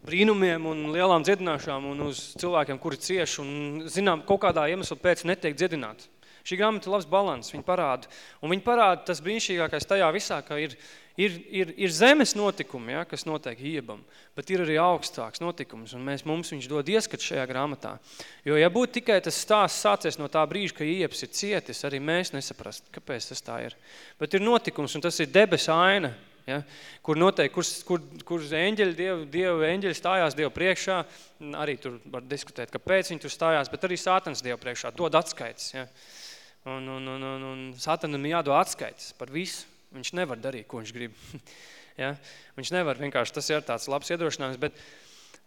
brīnumiem un lielām dziedināšām un uz cilvēkiem, kuri cieši un, zinām, kaut kādā iemeslu pēc netiek dziedināti. Šī grāmata labs balans, viņa parāda. Un viņa parāda tas brīnišķīgākais tajā visā, ka ir, ir, ir, ir zemes notikumi, ja, kas notiek iebam, bet ir arī augstāks notikums, un mēs, mums viņš dod ieskat šajā grāmatā. Jo, ja būtu tikai tas stāsts sācies no tā brīža, ka iebs ir cietis, arī mēs nesaprast, kāpēc tas tā ir. Bet ir notikums, un tas ir debes aina, Ja? Kur noteikti, kur, kur, kur eņģeļi, dievu, dievu eņģeļi stājās Dievu priekšā, arī tur var diskutēt, kāpēc viņi tur stājās, bet arī sātans Dievu priekšā, dod atskaites. Ja? Un, un, un, un, un sātanam jādod atskaites par visu. Viņš nevar darīt, ko viņš grib. ja? Viņš nevar vienkārši, tas ir tāds labs iedrošinājums, bet,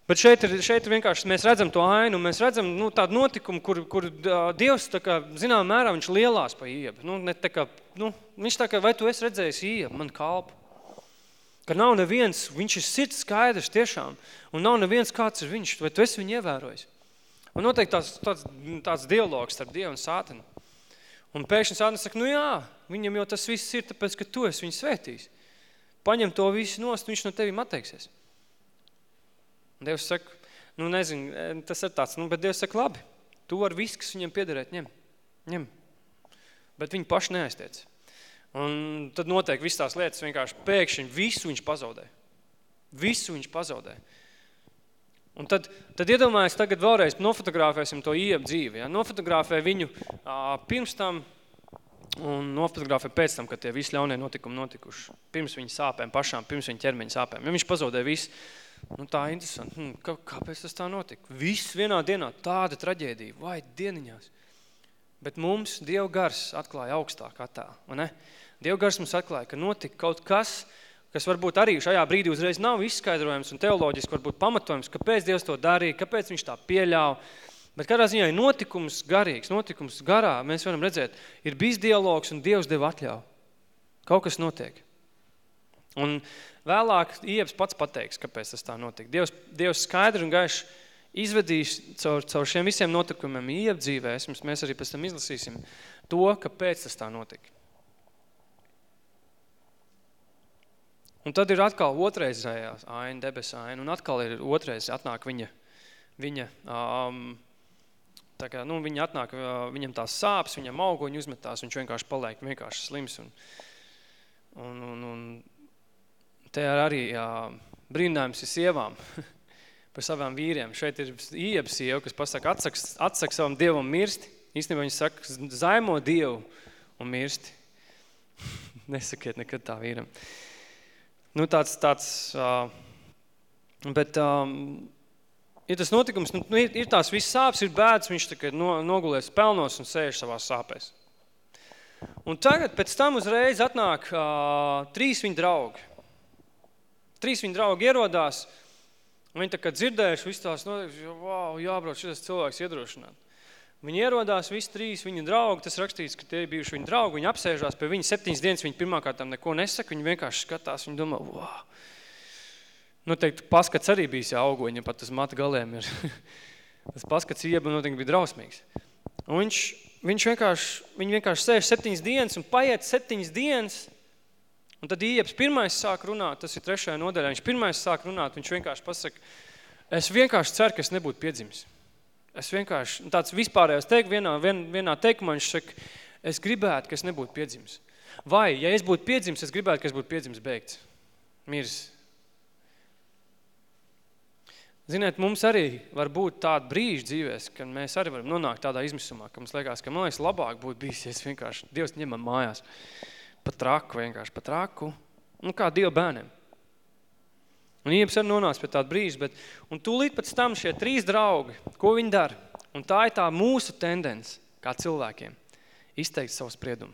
bet šeit, ir, šeit ir vienkārši, mēs redzam to ainu, mēs redzam nu, tādu notikumu, kur, kur Dievs, tā kā, zinām mērā, viņš lielās pa iebu. Nu, ne tā kā, nu, viņš tā kā, vai tu esi redzējis iebu, man kalpu? Ka nav neviens, viņš ir sirds skaidrs tiešām, un nav neviens kāds ir viņš, vai tu esi viņu ievērojis. Un noteikti tāds, tāds, tāds dialogs starp Dievu un Sātanu. Un pēkšņi Sātans saka, nu jā, viņam jau tas viss ir, tāpēc, ka tu esi viņu svētījis. Paņem to visu nost, viņš no tevim atteiksies. Un Dievs saka, nu nezinu, tas ir tāds, nu, bet Dievs saka, labi, tu var viss, kas viņam piederēt, ņem, ņem. Bet viņi paši neaiztiec. Un tad notiek viss tās lietas vienkārši pēkšņi visu viņš pazaudē. Visu viņš pazaudē. Un tad, tad iedomājies tagad vēlreiz nofotografēsim to iepu dzīvi. Ja? Nofotografē viņu ā, pirms tam un nofotografē pēc tam, kad tie visi ļaunie notikumi notikuši. Pirms viņa sāpēm pašām, pirms viņa ķermeņa sāpēm. Ja viņš pazaudē visu, nu tā interesanti. Hm, kā, kāpēc tas tā notika? Viss vienā dienā, tāda traģēdija, vai dieniņās. Bet mums Dieva gars atklāja augstāk attēlu, ne? Dieva gars mums atklāja, ka notika kaut kas, kas varbūt arī šajā brīdī uzreiz nav izskaidrojams un teoloģiski varbūt pamatojums, kāpēc Dievs to darīja, kāpēc viņš tā pieļāva. Bet kādā ziņā ir notikums garīgs, notikums garā, mēs varam redzēt, ir bijis dialogs un Dievs deva atļauju. Kaut kas notiek. Un vēlāk Iebs pats pateiks, kāpēc tas tā notika. Dievs, Dievs skaidri un gaiši izvedīs caur, caur šiem visiem notikumiem iepdzīvēs, mēs arī pēc tam izlasīsim to, kāpēc tas tā notika. Un tad ir atkal otrreizējās aina, debesa aina, un atkal ir otrais atnāk viņa, viņa, um, tā kā, nu, viņa atnāk, uh, viņam tās sāpes, viņam augoņi uzmetās, viņš vienkārši paliek vienkārši slims. Un, un, un, un te arī uh, brīnājums ir sievām. par savām vīriem. Šeit ir ieba sieva, kas pasaka, atsaka, atsaka savam dievam mirsti. Īstenībā viņi saka, zaimo dievu un mirsti. Nesakiet nekad tā vīram. Nu, tāds, tāds, uh, bet um, ir tas notikums, nu, ir, ir tās viss sāpes, ir bēdas, viņš tā, no, nogulies pelnos un sēž savās sāpēs. Un tagad pēc tam uzreiz atnāk uh, trīs viņa draugi. Trīs viņa draugi ierodās, Un viņi tā kā dzirdējuši visu tās notiekuši, jo, wow, jābrauc šis cilvēks iedrošināt. Viņi ierodās visi trīs, viņa draugi, tas rakstīts, ka tie bijuši viņa draugi, viņi apsēžās pie viņa septiņas dienas, viņi pirmkārtām neko nesaka, viņi vienkārši skatās, viņi domā, wow. Nu, teikt, paskats arī bijis augoņa, pat tas mata galiem ir. tas paskats ieba noteikti bija drausmīgs. Un viņš, viņš vienkārši, viņi vienkārši sēž septiņas dienas un paiet septiņas dienas, Un tad Ieps pirmais sāk runāt, tas ir trešajā nodaļā, viņš pirmais sāk runāt, viņš vienkārši pasaka, es vienkārši ceru, ka es nebūtu piedzimis. Es vienkārši, tāds vispārējās teik, vienā, vien, vienā teikumā viņš saka, es gribētu, ka es nebūtu piedzimis. Vai, ja es būtu piedzimis, es gribētu, ka es būtu piedzimis beigts. Mirs. Ziniet, mums arī var būt tāda brīža dzīvēs, kad mēs arī varam nonākt tādā izmisumā, ka mums liekas, ka man liekas labāk būtu bijis, ja es vienkārši Dievs ņemam mājās pa traku vienkārši, pa traku. Nu, kā Dieva bērniem. Un Iebs arī nonāca pie tāda brīža, bet, un tūlīt pēc tam šie trīs draugi, ko viņi dara? Un tā ir tā mūsu tendence, kā cilvēkiem, izteikt savu spriedumu.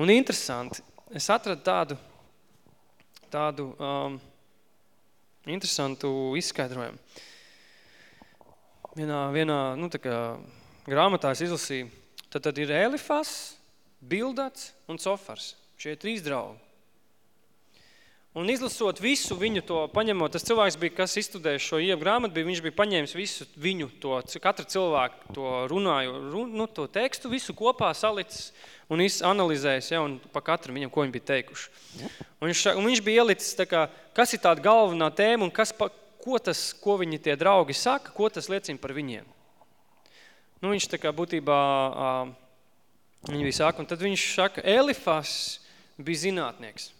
Un interesanti, es atradu tādu, tādu um, interesantu izskaidrojumu. Vienā, vienā nu, tā kā grāmatā es izlasīju, tad, tad ir Elifas, Bildats un Cofars, šie trīs draugi. Un izlasot visu viņu to, paņemot, tas cilvēks bija, kas izstudējis šo ievu grāmatu, bija, viņš bija paņēmis visu viņu, to, katra cilvēku to runāju, run, nu, to tekstu, visu kopā salicis un analizējis, ja, un pa katru viņam, ko viņi bija teikuši. Un viņš, un viņš bija ielicis, tā kā, kas ir tāda galvenā tēma un kas, pa, ko, tas, ko viņi tie draugi saka, ko tas liecina par viņiem. Nu, viņš tā kā būtībā, viņi bija saka, un tad viņš saka, Elifas bija zinātnieks.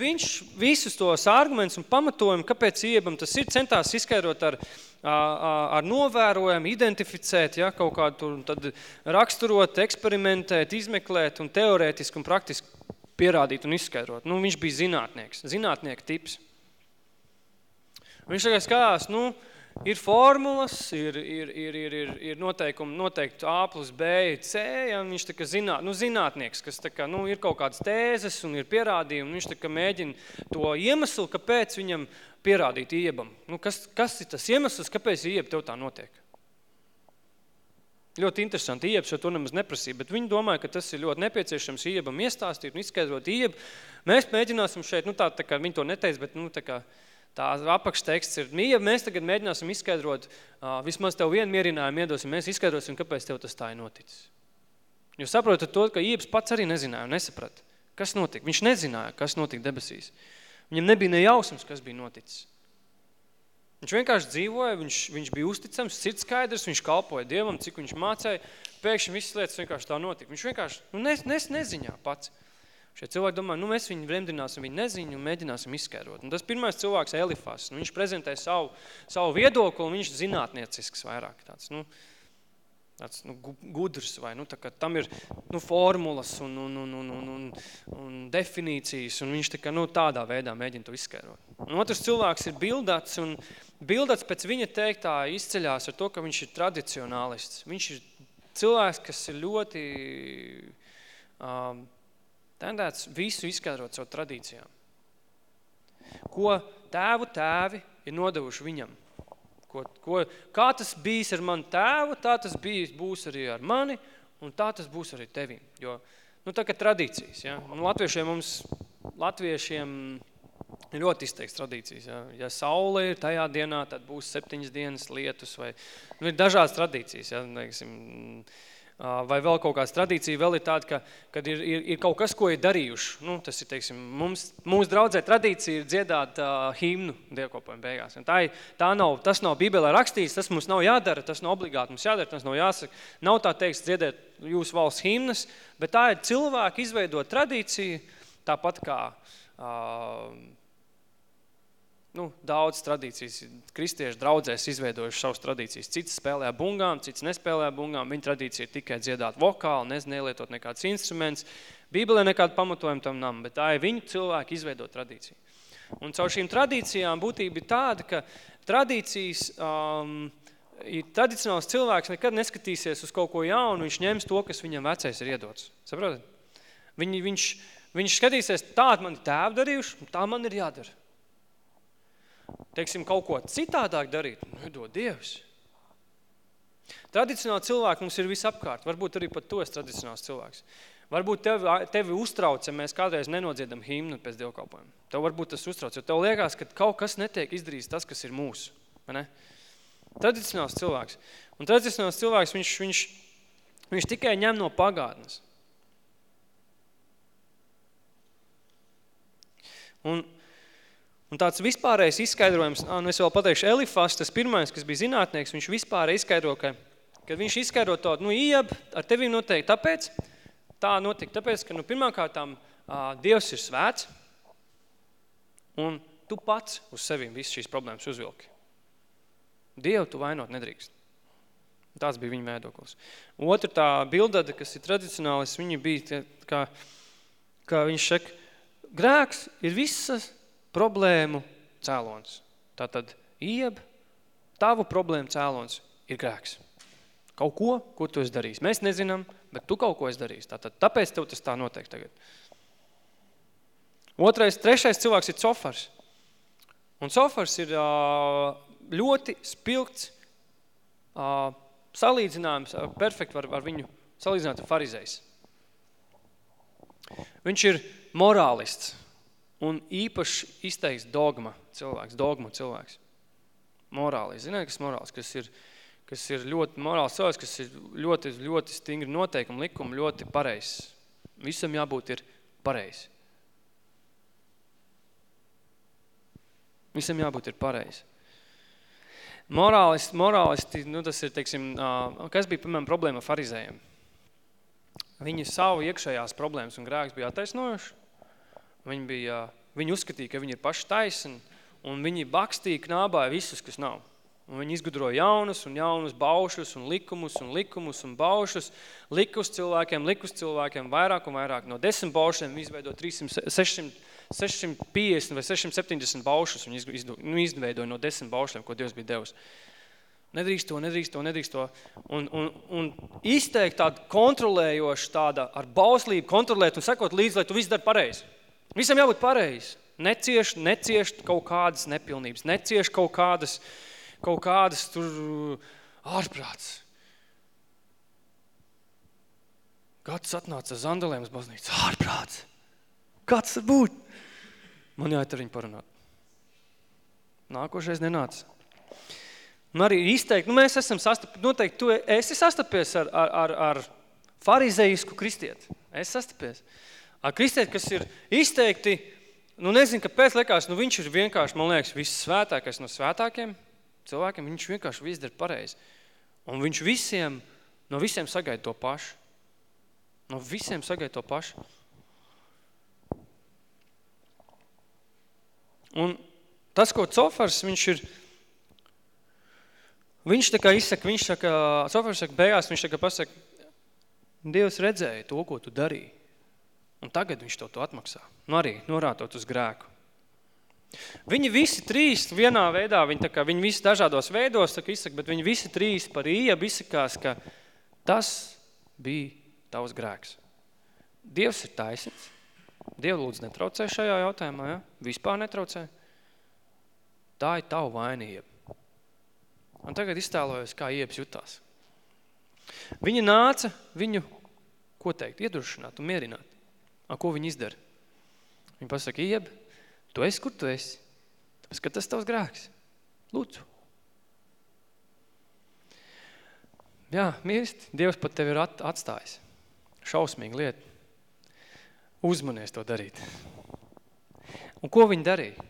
Viņš visus tos argumentus un pamatojumu, kāpēc iebam tas ir, centās izskaidrot ar, ar novērojumu, identificēt, ja, kaut kādu tur, tad raksturot, eksperimentēt, izmeklēt un teorētiski un praktiski pierādīt un izskaidrot. Nu, viņš bija zinātnieks, zinātnieka tips. Viņš tagad skatās, nu, ir formulas, ir, ir, ir, ir, ir, ir noteikumi, noteikti A plus B, C, ja viņš tā kā zināt, nu, zinātnieks, kas tā kā, nu, ir kaut kādas tēzes un ir pierādījumi, viņš tā kā mēģina to iemeslu, kāpēc viņam pierādīt iebam. Nu, kas, kas ir tas iemesls, kāpēc ieb tev tā notiek? Ļoti interesanti, Iebs jau to nemaz neprasīja, bet viņi domāja, ka tas ir ļoti nepieciešams Iebam iestāstīt un izskaidrot Ieb. Mēs mēģināsim šeit, nu tā, tā kā viņi to neteica, bet nu tā kā tā apakšteksts ir, Ieb, mēs tagad mēģināsim izskaidrot, vismaz tev vienu mierinājumu iedosim, mēs izskaidrosim, kāpēc tev tas tā ir noticis. Jūs saprotat to, ka Iebs pats arī nezināja un nesaprat, kas notika. Viņš nezināja, kas notika debesīs. Viņam nebija ne jausmas, kas bija noticis. Viņš vienkārši dzīvoja, viņš, viņš bija uzticams, sirds skaidrs, viņš kalpoja Dievam, cik viņš mācēja, pēkšņi visas lietas vienkārši tā notika. Viņš vienkārši nu, nes, nes, neziņā pats. Šie cilvēki domā, nu mēs viņu remdināsim viņu neziņu un mēģināsim izskaidrot. Un tas pirmais cilvēks Elifas, nu viņš prezentē savu, savu viedokli un viņš zinātniecisks vairāk tāds, nu, tāds nu, gudrs, vai nu, tā kā tam ir nu, formulas un, un, un, un, un, un, un definīcijas, un viņš tā kā, nu, tādā veidā mēģina to izskaidrot. Un otrs cilvēks ir bildats, un bildats pēc viņa teiktā izceļās ar to, ka viņš ir tradicionālists. Viņš ir cilvēks, kas ir ļoti um, tendēts visu izskaidrot savu tradīcijām. Ko tēvu tēvi ir nodevuši viņam. Ko, ko, kā tas bijis ar manu tēvu, tā tas bijis, būs arī ar mani, un tā tas būs arī tevim. Jo, nu, tā kā tradīcijas, ja? Nu, latviešiem mums, latviešiem ir ļoti izteikts tradīcijas. Ja? ja saule ir tajā dienā, tad būs septiņas dienas lietus, vai, nu, ir dažādas tradīcijas, ja? Neksim, vai vēl kaut kāds tradīcija, vēl ir tāda, ka, kad ir, ir, ir kaut kas, ko ir darījuši. Nu, tas ir, teiksim, mums, mūsu draudzē tradīcija ir dziedāt uh, himnu dievkopojumu beigās. Un tā, tā nav, tas nav Bībelē rakstīts, tas mums nav jādara, tas nav obligāti mums jādara, tas nav jāsaka. Nav tā teiks dziedēt jūsu valsts himnas, bet tā ir cilvēki izveidot tradīciju, tāpat kā uh, nu, daudz tradīcijas, kristieši draudzēs izveidojuši savas tradīcijas. Cits spēlē bungām, cits nespēlē bungām. Viņa tradīcija ir tikai dziedāt vokāli, nez nelietot nekāds instruments. Bībelē nekādu pamatojumu tam nav, bet tā ir viņu cilvēku izveidot tradīciju. Un caur šīm tradīcijām būtība ir tāda, ka tradīcijas, um, ir tradicionāls cilvēks nekad neskatīsies uz kaut ko jaunu, viņš ņems to, kas viņam vecais ir iedots. Saprotat? Viņi, viņš, viņš skatīsies, tādu mani tēvu darījuši, tā man ir jādara teiksim, kaut ko citādāk darīt, nu, dod Dievs. Tradicionāli cilvēki mums ir visapkārt, varbūt arī pat to es tradicionāls cilvēks. Varbūt tevi, tevi uztrauc, ja mēs kādreiz nenodziedam himnu pēc dievkalpojuma. Tev varbūt tas uztrauc, jo tev liekas, ka kaut kas netiek izdarīts tas, kas ir mūsu. Ne? Tradicionāls cilvēks. Un tradicionāls cilvēks, viņš, viņš, viņš tikai ņem no pagātnes. Un Un tāds vispārējais izskaidrojums, nu es vēl pateikšu, Elifas, tas pirmais, kas bija zinātnieks, viņš vispār izskaidro, ka, kad viņš izskaidro to, nu, ieb, ar tevi noteikti tāpēc, tā notika tāpēc, ka, nu, pirmkārtām, Dievs ir svēts, un tu pats uz sevim visu šīs problēmas uzvilki. Dievu tu vainot nedrīkst. Tāds bija viņa mēdoklis. Otra tā bildada, kas ir tradicionālis, viņa bija, kā, kā viņš saka, grēks ir visas problēmu cēlons. Tātad ieb, tavu problēmu cēlons ir grēks. Kaut ko, ko tu esi darījis. Mēs nezinām, bet tu kaut ko esi darījis. Tātad, tāpēc tev tas tā notiek tagad. Otrais, trešais cilvēks ir cofars. Un cofars ir ļoti spilgts salīdzinājums, perfekti var ar viņu salīdzināt ar farizējs. Viņš ir morālists un īpaši izteiks dogma cilvēks, dogma cilvēks. Morālis, ziniet, kas morāls, kas ir, kas ir ļoti morāls cilvēks, kas ir ļoti, ļoti stingri noteikumi, likumi, ļoti pareizs. Visam jābūt ir pareizi. Visam jābūt ir pareizi. Morālisti, morālisti nu, tas ir, teiksim, kas bija, piemēram, problēma ar farizējiem? Viņi savu iekšējās problēmas un grēks bija attaisnojuši. Viņi, bija, viņi uzskatīja, ka viņi ir paši taisni, un viņi bakstīja, knābāja visus, kas nav. Un viņi izgudroja jaunus un jaunus baušus un likumus un likumus un baušus. Likus cilvēkiem, likus cilvēkiem vairāk un vairāk. No desmit baušiem viņi izveido 300, 600, 650 vai 670 baušus. Viņi nu, izveidoja no desmit baušiem, ko Dievs bija devis. Nedrīkst to, nedrīkst to, nedrīkst to. Un, un, un izteikt tādu kontrolējošu, tāda ar bauslību kontrolēt un sekot līdzi, lai tu viss dari pareizi. Visam jābūt pareizi. Necieš, necieš kaut kādas nepilnības, necieš kaut kādas uh, kaut kādas tur uh, ārprāts. Gads atnāca Zandelēm uz baznīcu. Ārprāts. Kāds tas būt? Man jāiet ar viņu parunāt. Nākošais nenāca. Un arī izteikt, nu mēs esam sastapies, noteikti tu esi sastapies ar, ar, ar, ar farizejisku kristieti. Es sastapies. Ar kristieti, kas ir izteikti, nu nezinu, kāpēc liekas, nu viņš ir vienkārši, man liekas, viss svētākais no svētākiem – cilvēkiem, viņš vienkārši viss dar pareizi. Un viņš visiem, no visiem sagaida to pašu. No visiem sagaida to pašu. Un tas, ko Cofars, viņš ir, viņš tā kā izsaka, viņš tā kā, Cofars saka beigās, viņš tā kā pasaka, Dievs redzēja to, ko tu darīji. Un tagad viņš to, to atmaksā. Nu arī norātot uz grēku. Viņi visi trīs vienā veidā, viņi, kā, viņi visi dažādos veidos tā kā izsaka, bet viņi visi trīs par ījabu izsakās, ka tas bija tavs grēks. Dievs ir taisnīgs. Dievu lūdzu netraucē šajā jautājumā, ja? vispār netraucē. Tā ir tava vainība. Un tagad iztēlojos, kā iebs jutās. Viņa nāca viņu, ko teikt, iedrušināt un mierināt. A, ko viņa izdara? Viņa pasaka, ieb, Tu esi, kur tu esi. Tāpēc, ka tas tavs grēks. Lūdzu. Jā, mīlst, Dievs pat tevi ir at, atstājis. Šausmīga lieta. Uzmanies to darīt. Un ko viņi darīja?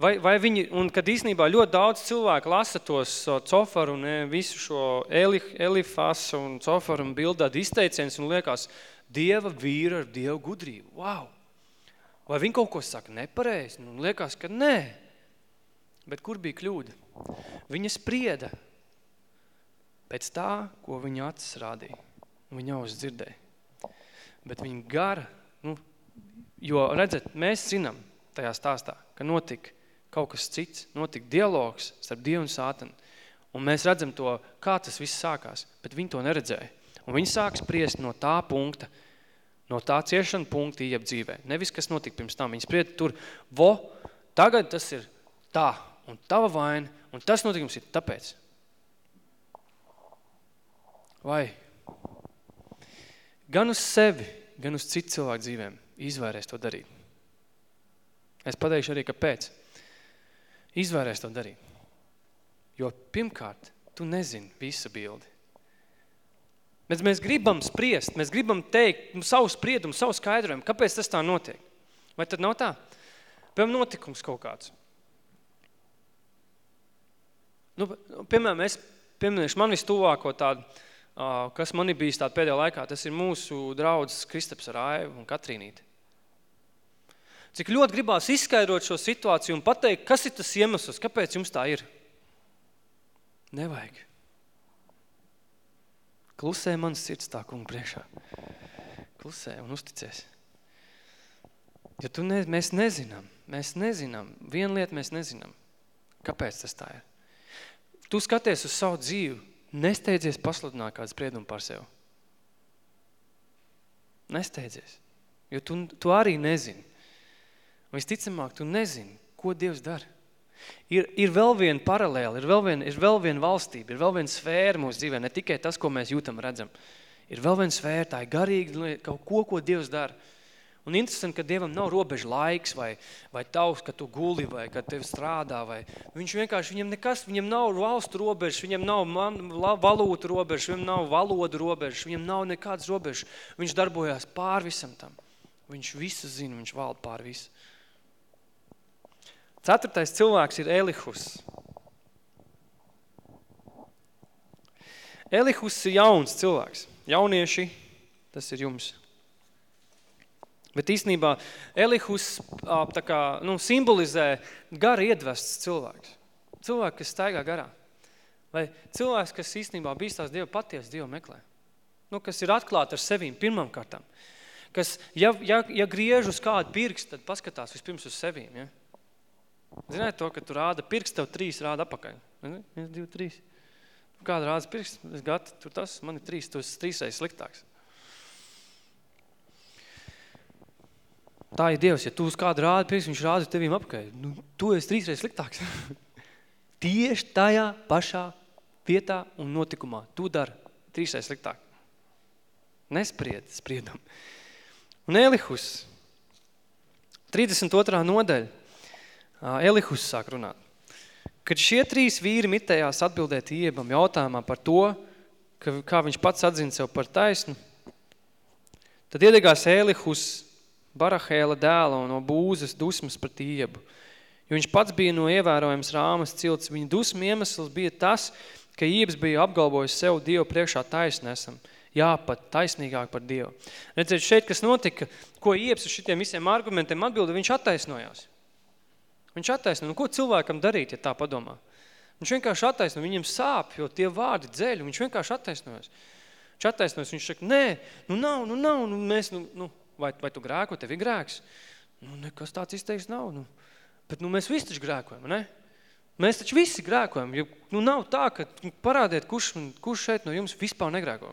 Vai, vai viņi, un kad īstenībā ļoti daudz cilvēku lasa tos cofaru un visu šo Eli, Elifas un cofaru un bildādu izteicienus un liekas, Dieva vīra ar Dievu gudrību. Wow! Vai viņi kaut ko saka nepareizi? Nu, liekas, ka nē. Bet kur bija kļūda? Viņa sprieda pēc tā, ko viņa acis rādīja. Viņa auss dzirdēja. Bet viņa gara, nu, jo, redzat, mēs zinām tajā stāstā, ka notika kaut kas cits, notika dialogs starp Dievu un Sātanu. Un mēs redzam to, kā tas viss sākās, bet viņi to neredzēja. Un viņi sāk spriest no tā punkta, No tā ciešana punkta iep dzīvē. Nevis, kas notika pirms tam. Viņi spried tur, vo, tagad tas ir tā, un tava vaina, un tas notikums ir tāpēc. Vai? Gan uz sevi, gan uz citu cilvēku dzīvēm izvērēs to darīt. Es pateikšu arī, kāpēc. Izvērēs to darīt. Jo pirmkārt, tu nezini visu bildi. Bet mēs gribam spriest, mēs gribam teikt nu, savu spriedumu, savu skaidrojumu, kāpēc tas tā notiek. Vai tad nav tā? Piemēram, notikums kaut kāds. Nu, piemēram, es pieminēšu man vistuvāko tādu, kas man ir bijis tāda pēdējā laikā, tas ir mūsu draudzes Kristaps ar Aivu un Katrīnīti. Cik ļoti gribās izskaidrot šo situāciju un pateikt, kas ir tas iemesls, kāpēc jums tā ir. Nevajag. Klusē mans sirds tā kunga priekšā. Klusē un uzticies. Jo tu ne, mēs nezinām, mēs nezinām, vienu lietu mēs nezinām. Kāpēc tas tā ir? Tu skaties uz savu dzīvi, nesteidzies pasludināt kādu spriedumu par sevi. Nesteidzies. Jo tu, tu arī nezini. Visticamāk, tu nezini, ko Dievs dara. Ir, ir vēl viena paralēla, ir vēl viena, ir vēl viena valstība, ir vēl viena sfēra mūsu dzīvē, ne tikai tas, ko mēs jūtam, redzam. Ir vēl viena sfēra, tā ir garīga kaut ko, ko Dievs dara. Un interesanti, ka Dievam nav robeža laiks vai, vai tavs, ka tu guli vai ka tev strādā. Vai. Viņš vienkārši, viņam nekas, viņam nav valstu robežas, viņam nav man, valūtu robežas, viņam nav valodu robežas, viņam nav nekādas robežas. Viņš darbojās pār visam tam. Viņš visu zina, viņš valda pār visu. Ceturtais cilvēks ir Elihus. Elihus ir jauns cilvēks. Jaunieši, tas ir jums. Bet īstenībā Elihus tā kā, nu, simbolizē gara iedvests cilvēks. Cilvēks, kas staigā garā. Vai cilvēks, kas īstenībā bīstās Dievu patiesi Dievu meklē. Nu, kas ir atklāti ar sevīm pirmam kārtām. Kas, ja, ja, ja griež uz kādu pirkstu, tad paskatās vispirms uz sevīm. Ja? Ziniet to, ka tu rāda pirksts, tev trīs rāda apakaļ. Viens, divi, trīs. Kāda rāda pirksts? Es gata, tur tas, man ir trīs, tu esi trīsreiz sliktāks. Tā ir Dievs, ja tu uz kādu rāda pirksts, viņš rāda tevīm apakaļ. Nu, tu esi trīsreiz sliktāks. Tieši tajā pašā vietā un notikumā. Tu dari trīsreiz sliktāk. Nespried spriedam. Un Elihus, 32. nodaļa, Elihus sāk runāt. Kad šie trīs vīri mitējās atbildēt Iebam jautājumā par to, ka, kā viņš pats atzina sev par taisnu, tad iedegās Elihus Barahēla dēla un no būzes dusmas pret Iebu. Jo viņš pats bija no ievērojams rāmas cilts. Viņa dusma iemesls bija tas, ka Iebs bija apgalvojis sev Dievu priekšā taisnesam. Jā, pat taisnīgāk par Dievu. Redziet, šeit, kas notika, ko Iebs uz šitiem visiem argumentiem atbilda, viņš attaisnojās. Viņš attaisno. Nu, ko cilvēkam darīt, ja tā padomā? Viņš vienkārši attaisno, viņam sāp, jo tie vārdi dzēļ, viņš vienkārši attaisnojas. Viņš attaisnojas, viņš saka, nē, nu nav, nu nav, nu mēs, nu, nu vai, vai tu grēko, tev ir grēks? Nu, nekas tāds izteiks nav, nu. Bet, nu, mēs visi taču grēkojam, ne? Mēs taču visi grēkojam, jo, nu, nav tā, ka nu, parādiet, kurš, kurš šeit no jums vispār negrēko.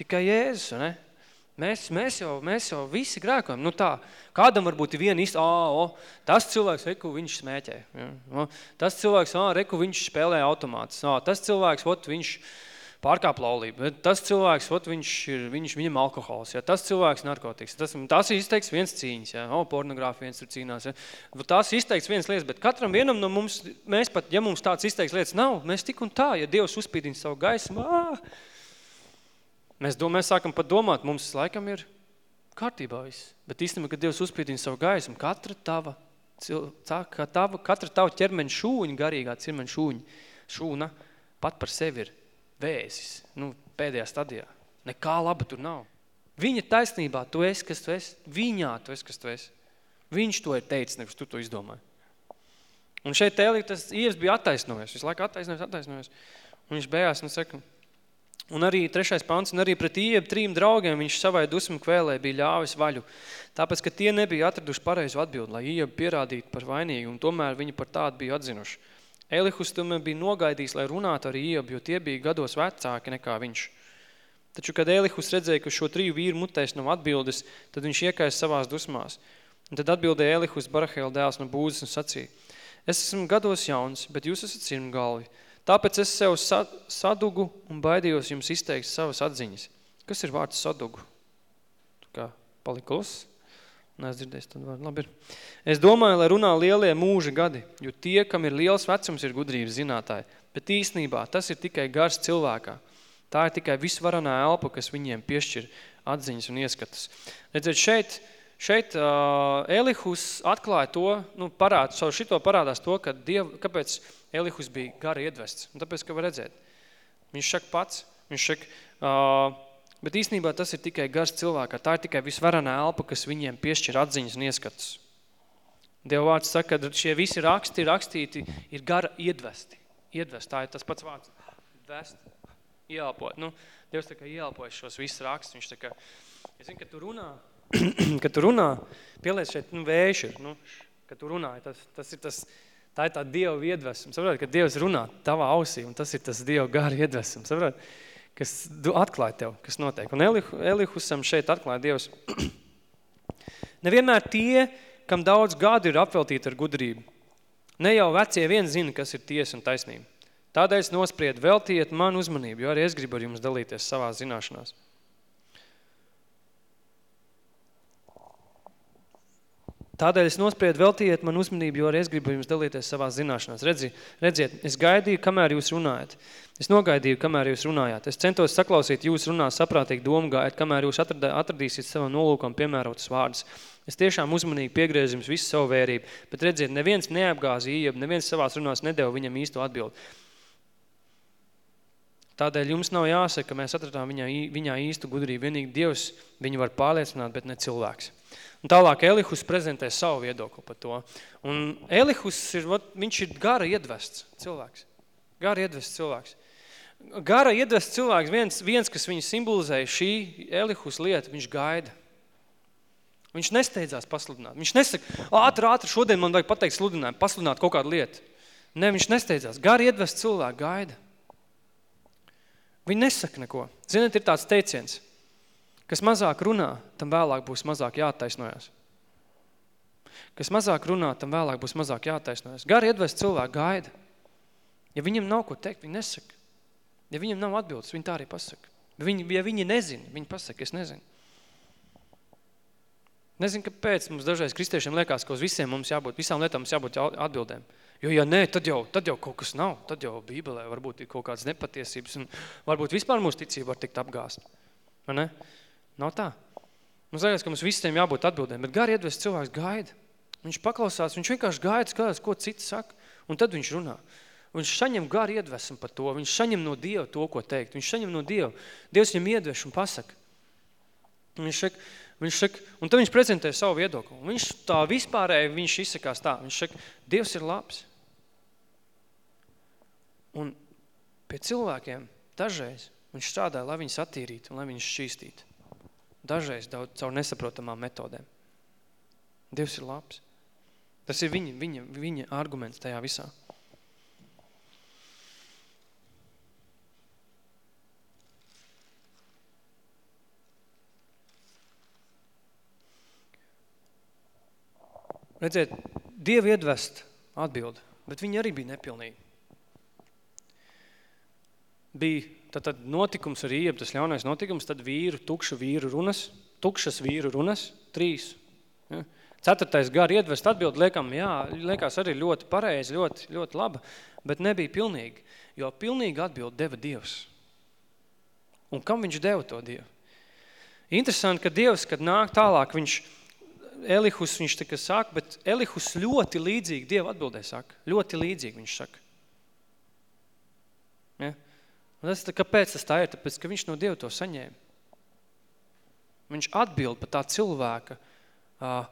Tikai Jēzus, ne? Mēs, mēs, jau, mēs jau visi grēkojam. Nu tā, kādam varbūt ir viena īsta, o, tas cilvēks, reku, viņš smēķē. Ja? O, tas cilvēks, o, reku, viņš spēlē automātus. O, tas cilvēks, ot, viņš pārkāp laulību. Tas cilvēks, ot, viņš ir, viņš, viņam alkohols. Ja? Tas cilvēks narkotikas. Tas, tas izteiks viens cīņas. Ja? O, pornogrāfi viens tur cīnās. Ja? Tas izteiks viens lietas, bet katram vienam no mums, mēs pat, ja mums tāds izteiks lietas nav, mēs tik un tā, ja Dievs uzspīdina savu gaismu, ā, Mēs, dom, mēs sākam pat domāt, mums laikam ir kārtībā viss. Bet īstenībā, kad Dievs uzspīdina savu gaismu, katra tava, ka tava, katra tava ķermeņa šūņa, garīgā ķermeņa šūņa, šūna pat par sevi ir vēzis, nu, pēdējā stadijā. Nekā laba tur nav. Viņa taisnībā tu esi, kas tu esi. Viņā tu esi, kas tu esi. Viņš to ir teicis, nevis tu to izdomāji. Un šeit tēlī tas Ievs bija attaisnojies, visu laiku attaisnojies, attaisnojies. Un viņš bējās un saka, Un arī trešais pants, un arī pret Iebu trījiem draugiem viņš savai dusmu kvēlē bija ļāvis vaļu, tāpēc, ka tie nebija atraduši pareizu atbildi, lai Iebu pierādītu par vainīgu, un tomēr viņi par tādu bija atzinuši. Elihus tomēr bija nogaidījis, lai runātu ar Iebu, jo tie bija gados vecāki nekā viņš. Taču, kad Elihus redzēja, ka šo triju vīru mutēs nav atbildes, tad viņš iekais savās dusmās. Un tad atbildēja Elihus Barahēla dēls no būzes un sacīja, es esmu gados jauns, bet jūs esat sirmgalvi. galvi Tāpēc es sev sadugu un baidījos jums izteikt savas atziņas. Kas ir vārds sadugu? Tu kā palika klus? Nē, es dzirdēju, tad vārdu. Labi ir. Es domāju, lai runā lielie mūža gadi, jo tie, kam ir liels vecums, ir gudrības zinātāji. Bet īstenībā tas ir tikai gars cilvēkā. Tā ir tikai visvaranā elpa, kas viņiem piešķir atziņas un ieskatas. Redziet, šeit, šeit uh, Elihus atklāja to, nu, parād, savu šito parādās to, ka Diev, kāpēc Elihus bija gara iedvests. Un tāpēc, ka var redzēt, viņš saka pats, viņš saka, uh, bet īstenībā tas ir tikai gars cilvēkā. Tā ir tikai visvaranā elpa, kas viņiem piešķir atziņas un ieskatus. Dieva vārds saka, ka šie visi raksti rakstīti ir gara iedvesti. Iedvest, tā ir tas pats vārds. Vest, ieelpot. Nu, Dievs tā kā ieelpojas šos visus rakstus. Viņš tā kā, es zinu, ka tu runā, kad tu runā, pieliec šeit, nu, vējš ir, nu, kad tu runā, tas, tas ir tas, Tā ir tā Dieva iedvesma. Saprot, ka Dievs runā tavā ausī, un tas ir tas Dieva gāra iedvesma. Saprot, kas atklāja tev, kas notiek. Un Elihu, Elihusam šeit atklāja Dievs. Nevienmēr tie, kam daudz gadu ir apveltīti ar gudrību. Ne jau vecie vien zina, kas ir tiesa un taisnība. Tādēļ es nospriedu, veltiet man uzmanību, jo arī es gribu ar jums dalīties savā zināšanās. Tādēļ es nospriedu, veltījiet man uzmanību, jo arī es gribu jums dalīties savā zināšanās. Redzi, redziet, es gaidīju, kamēr jūs runājat. Es nogaidīju, kamēr jūs runājāt. Es centos saklausīt jūs runā saprātīgi domu gājiet, kamēr jūs atradā, atradīsiet savam nolūkam piemērotas vārdus. Es tiešām uzmanīgi piegriezu jums visu savu vērību, bet redziet, neviens neapgāza Iebu, neviens savās runās nedeva viņam īsto atbildi. Tādēļ jums nav jāsaka, ka mēs atradām viņā, viņā īstu gudrību. Vienīgi Dievs viņu var pārliecināt, bet ne cilvēks. Un tālāk Elihus prezentē savu viedokli par to. Un Elihus ir, viņš ir gara iedvests cilvēks. Gara iedvests cilvēks. Gara iedvests cilvēks, viens, viens, kas viņu simbolizēja šī Elihus lieta, viņš gaida. Viņš nesteidzās pasludināt. Viņš nesaka, ātri, ātri, šodien man vajag pateikt sludinājumu, pasludināt kaut kādu lietu. Ne, viņš nesteidzās. Gari iedvest cilvēku gaida. Viņi nesaka neko. Ziniet, ir tāds teiciens, kas mazāk runā, tam vēlāk būs mazāk jātaisnojas. Kas mazāk runā, tam vēlāk būs mazāk jātaisnojas. Gari iedvest cilvēku gaida. Ja viņam nav ko teikt, viņi nesaka. Ja viņam nav atbildes, viņi tā arī pasaka. Viņi, ja viņi nezina, viņi pasaka, es nezinu. Nezinu, kāpēc mums dažreiz kristiešiem liekas, ka uz visiem mums jābūt, visām lietām mums jābūt atbildēm. Jo, ja nē, tad jau, tad jau kaut kas nav. Tad jau Bībelē varbūt ir kaut kādas nepatiesības un varbūt vispār mūsu ticība var tikt apgāst. Vai ne? Nav tā. Mums liekas, ka mums visiem jābūt atbildēm, bet gari iedvest cilvēks gaida. Viņš paklausās, viņš vienkārši gaida, skatās, ko cits saka, un tad viņš runā. Viņš saņem garu iedvesmu par to, viņš saņem no Dieva to, ko teikt. Viņš saņem no Dieva. Dievs viņam iedveš un pasaka. Viņš saka, Viņš saka, un tad viņš prezentē savu viedokli. Viņš tā vispārēji, viņš izsakās tā. Viņš saka, Dievs ir labs. Un pie cilvēkiem dažreiz viņš strādā, lai viņus attīrītu un lai viņus šķīstītu. Dažreiz daudz caur nesaprotamām metodēm. Dievs ir labs. Tas ir viņa, viņa, viņa arguments tajā visā. Redziet, Dievu iedvest atbild, bet viņi arī bija nepilnīgi. Bija tad, tad notikums ar Iebu, tas ļaunais notikums, tad vīru, tukša vīru runas, tukšas vīru runas, trīs. Ja? Ceturtais gari iedvest atbild, liekam, jā, liekas arī ļoti pareizi, ļoti, ļoti laba, bet nebija pilnīgi, jo pilnīgi atbild deva Dievs. Un kam viņš deva to Dievu? Interesanti, ka Dievs, kad nāk tālāk, viņš Elihus viņš kā saka, bet Elihus ļoti līdzīgi Dieva atbildē saka. Ļoti līdzīgi viņš saka. Ja? Un tas, kāpēc tas tā ir? Tāpēc, ka viņš no Dieva to saņēma. Viņš atbild par tā cilvēka uh,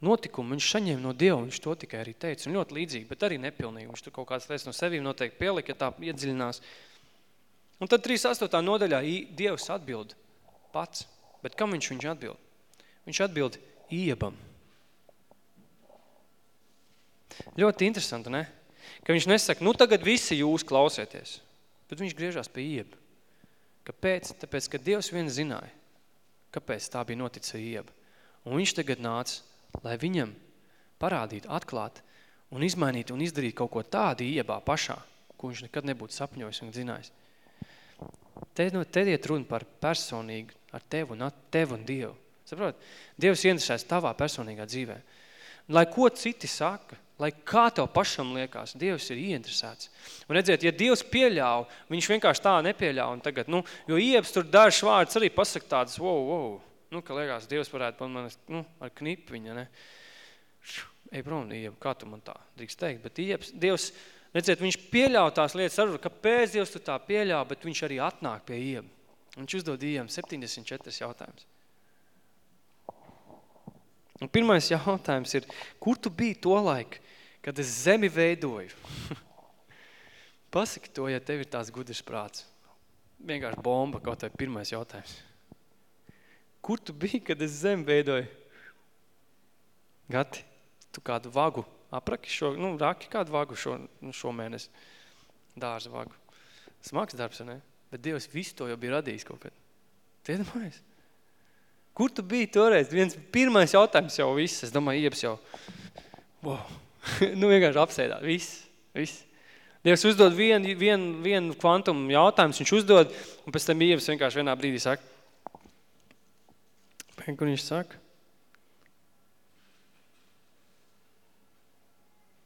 notikumu, viņš saņēma no Dieva, viņš to tikai arī teica. Un ļoti līdzīgi, bet arī nepilnīgi. Viņš tur kaut kādas lietas no sevīm noteikti pielika, ja tā iedziļinās. Un tad 38. nodaļā Dievs atbild pats. Bet kam viņš viņš atbild? Viņš atbild Iebam. Ļoti interesanti, ne? Ka viņš nesaka, nu tagad visi jūs klausieties, bet viņš griežās pie Ieba. Kāpēc? Tāpēc, ka Dievs vien zināja, kāpēc tā bija noticis Ieba. Un viņš tagad nāca, lai viņam parādītu, atklāt un izmainīt un izdarīt kaut ko tādu Iebā pašā, ko viņš nekad nebūtu sapņojis un zinājis. Te, no, te iet runa par personīgu ar tevu un, tevu un Dievu. Saprot? Dievs interesēs tavā personīgā dzīvē. Lai ko citi saka, lai kā tev pašam liekas, Dievs ir ieinteresēts. Un redziet, ja Dievs pieļauj, viņš vienkārši tā nepieļauj. Un tagad, nu, jo iebs tur dažs vārds arī pasaka tādas, wow, wow, nu, ka liekas, Dievs varētu man, man nu, ar knipu viņa, ne? Ej prom, ieb, kā tu man tā drīkst teikt, bet iebs, Dievs, redziet, viņš pieļauj tās lietas, saru, kāpēc Dievs tu tā pieļauj, bet viņš arī atnāk pie ieb. Viņš uzdod iem 74 jautājumus. Un pirmais jautājums ir, kur tu biji to laiku, kad es zemi veidoju? Pasaki to, ja tev ir tās gudrs prāts. Vienkārši bomba, kaut vai pirmais jautājums. Kur tu biji, kad es zemi veidoju? Gati, tu kādu vagu apraki šo, nu, raki kādu vagu šo, nu, šo mēnesi. Dārza vagu. Smags darbs, ne? Bet Dievs visu to jau bija radījis kaut kad. Tu iedomājies? Kur tu biji toreiz? Viens pirmais jautājums jau viss. Es domāju, ieps jau. Wow. nu vienkārši apsēdā. Viss. Viss. Dievs uzdod vienu, vienu, vienu kvantumu jautājumus, viņš uzdod, un pēc tam ieps vienkārši vienā brīdī saka. Kur viņš saka?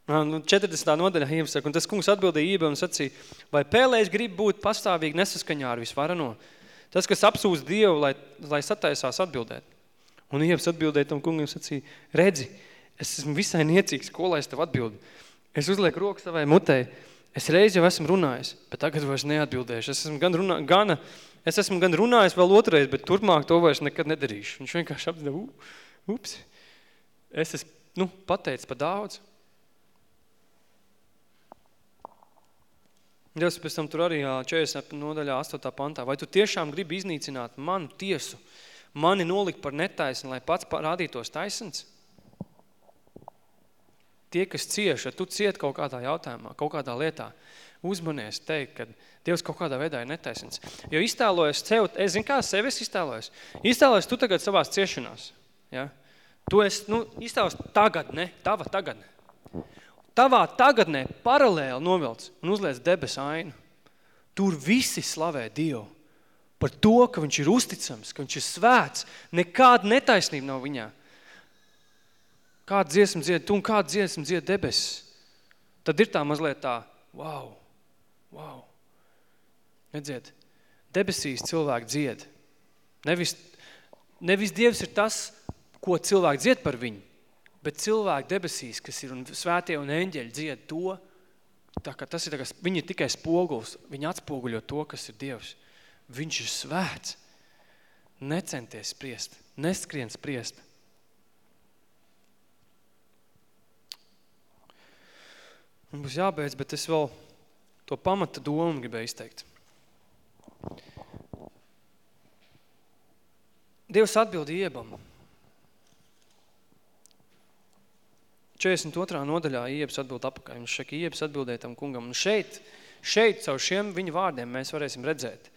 Nu, 40. nodaļa Ievam saka, un tas kungs atbildēja Ievam un sacīja, vai pēlējs grib būt pastāvīgi nesaskaņā ar visvarano? Tas, kas apsūdz Dievu, lai, lai sataisās atbildēt. Un Ievs atbildēja tam kungam sacīja, redzi, es esmu visai niecīgs, ko lai es tev atbildu. Es uzlieku roku savai mutē, Es reiz jau esmu runājis, bet tagad vairs neatbildēšu. Es esmu gan, runā, gana, es esmu gan runājis vēl otrais, bet turpmāk to vairs nekad nedarīšu. Viņš vienkārši apzinā, ups, es esmu, nu, pateicis pa daudz. Dievs pēc tam tur arī 40 nodaļā 8. pantā. Vai tu tiešām gribi iznīcināt manu tiesu, mani nolikt par netaisnu, lai pats parādītos taisns? Tie, kas cieši, ja tu ciet kaut kādā jautājumā, kaut kādā lietā, uzmanies teikt, ka Dievs kaut kādā veidā ir netaisns. Jo iztēlojas sev, es zinu, kā sevi es iztēlojas. Iztēlojas tu tagad savās ciešanās. Ja? Tu esi, nu, iztēlos tagad, ne? Tava tagad. Tavā tagadnē paralēli novilc un uzliec debes ainu. Tur visi slavē Dievu par to, ka viņš ir uzticams, ka viņš ir svēts, nekāda netaisnība nav viņā. Kāda dziesma dzied tu un kāda dziesma dzied debesis. Tad ir tā mazliet tā, wow, wow. Redziet, debesīs cilvēki dzied. Nevis, nevis Dievs ir tas, ko cilvēki dzied par viņu, bet cilvēki debesīs, kas ir un svētie un eņģeļi dzied to, tā kā tas ir, tā kā, viņi ir tikai spoguls, viņi atspoguļo to, kas ir Dievs. Viņš ir svēts. Necenties spriest, neskrien spriest. Man būs jābeidz, bet es vēl to pamata domu gribēju izteikt. Dievs atbild Iebam. 42. nodaļā Iebs atbild apakaļ. Viņš saka, Iebs atbildēja tam kungam. Un šeit, šeit caur šiem viņa vārdiem mēs varēsim redzēt,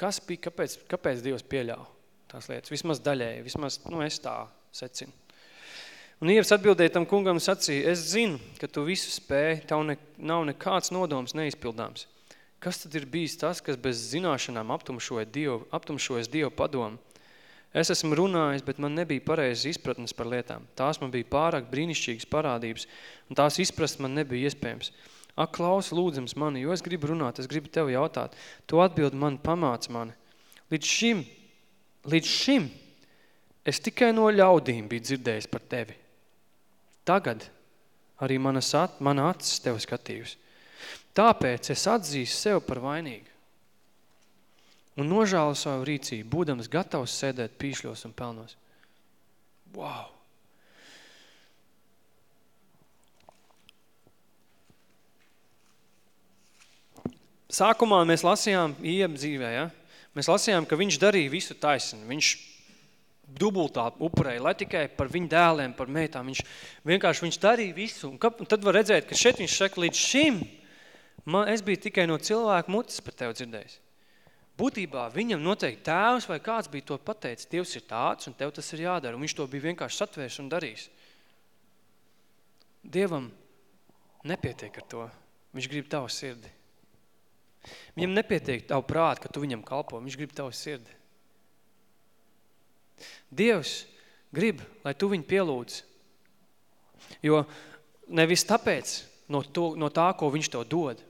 kas bija, kāpēc, kāpēc Dievs pieļāva tās lietas. Vismaz daļēji, vismaz, nu es tā secinu. Un Ievs atbildēja tam kungam un sacīja, es zinu, ka tu visu spēj, tev ne, nav nekāds nodoms neizpildāms. Kas tad ir bijis tas, kas bez zināšanām aptumšoja Dievu, aptumšojas Dievu padomu? Es esmu runājis, bet man nebija pareizes izpratnes par lietām. Tās man bija pārāk brīnišķīgas parādības, un tās izprast man nebija iespējams. Ak, klausi lūdzams mani, jo es gribu runāt, es gribu tev jautāt. Tu atbildi man, pamāc mani. Līdz šim, līdz šim, es tikai no ļaudīm biju dzirdējis par tevi. Tagad arī manas at, mana acis tev skatījusi. Tāpēc es atzīstu sev par vainīgu. Un nožālu savu rīcību, būdams gatavs sēdēt pīšļos un pelnos. Wow! Sākumā mēs lasījām Ieba dzīvē, ja? Mēs lasījām, ka viņš darīja visu taisni. Viņš dubultā upurēja, lai tikai par viņu dēliem, par meitām. Viņš vienkārši viņš darīja visu. Un, ka, un tad var redzēt, ka šeit viņš saka, līdz šim man, es biju tikai no cilvēku mutes par tevi dzirdējis. Būtībā viņam noteikti tēvs vai kāds bija to pateicis, Dievs ir tāds un tev tas ir jādara. Un viņš to bija vienkārši satvērs un darījis. Dievam nepietiek ar to. Viņš grib tavu sirdi. Viņam nepietiek tavu prātu, ka tu viņam kalpo. Viņš grib tavu sirdi. Dievs grib, lai tu viņu pielūdz. Jo nevis tāpēc no, to, no tā, ko viņš tev dod,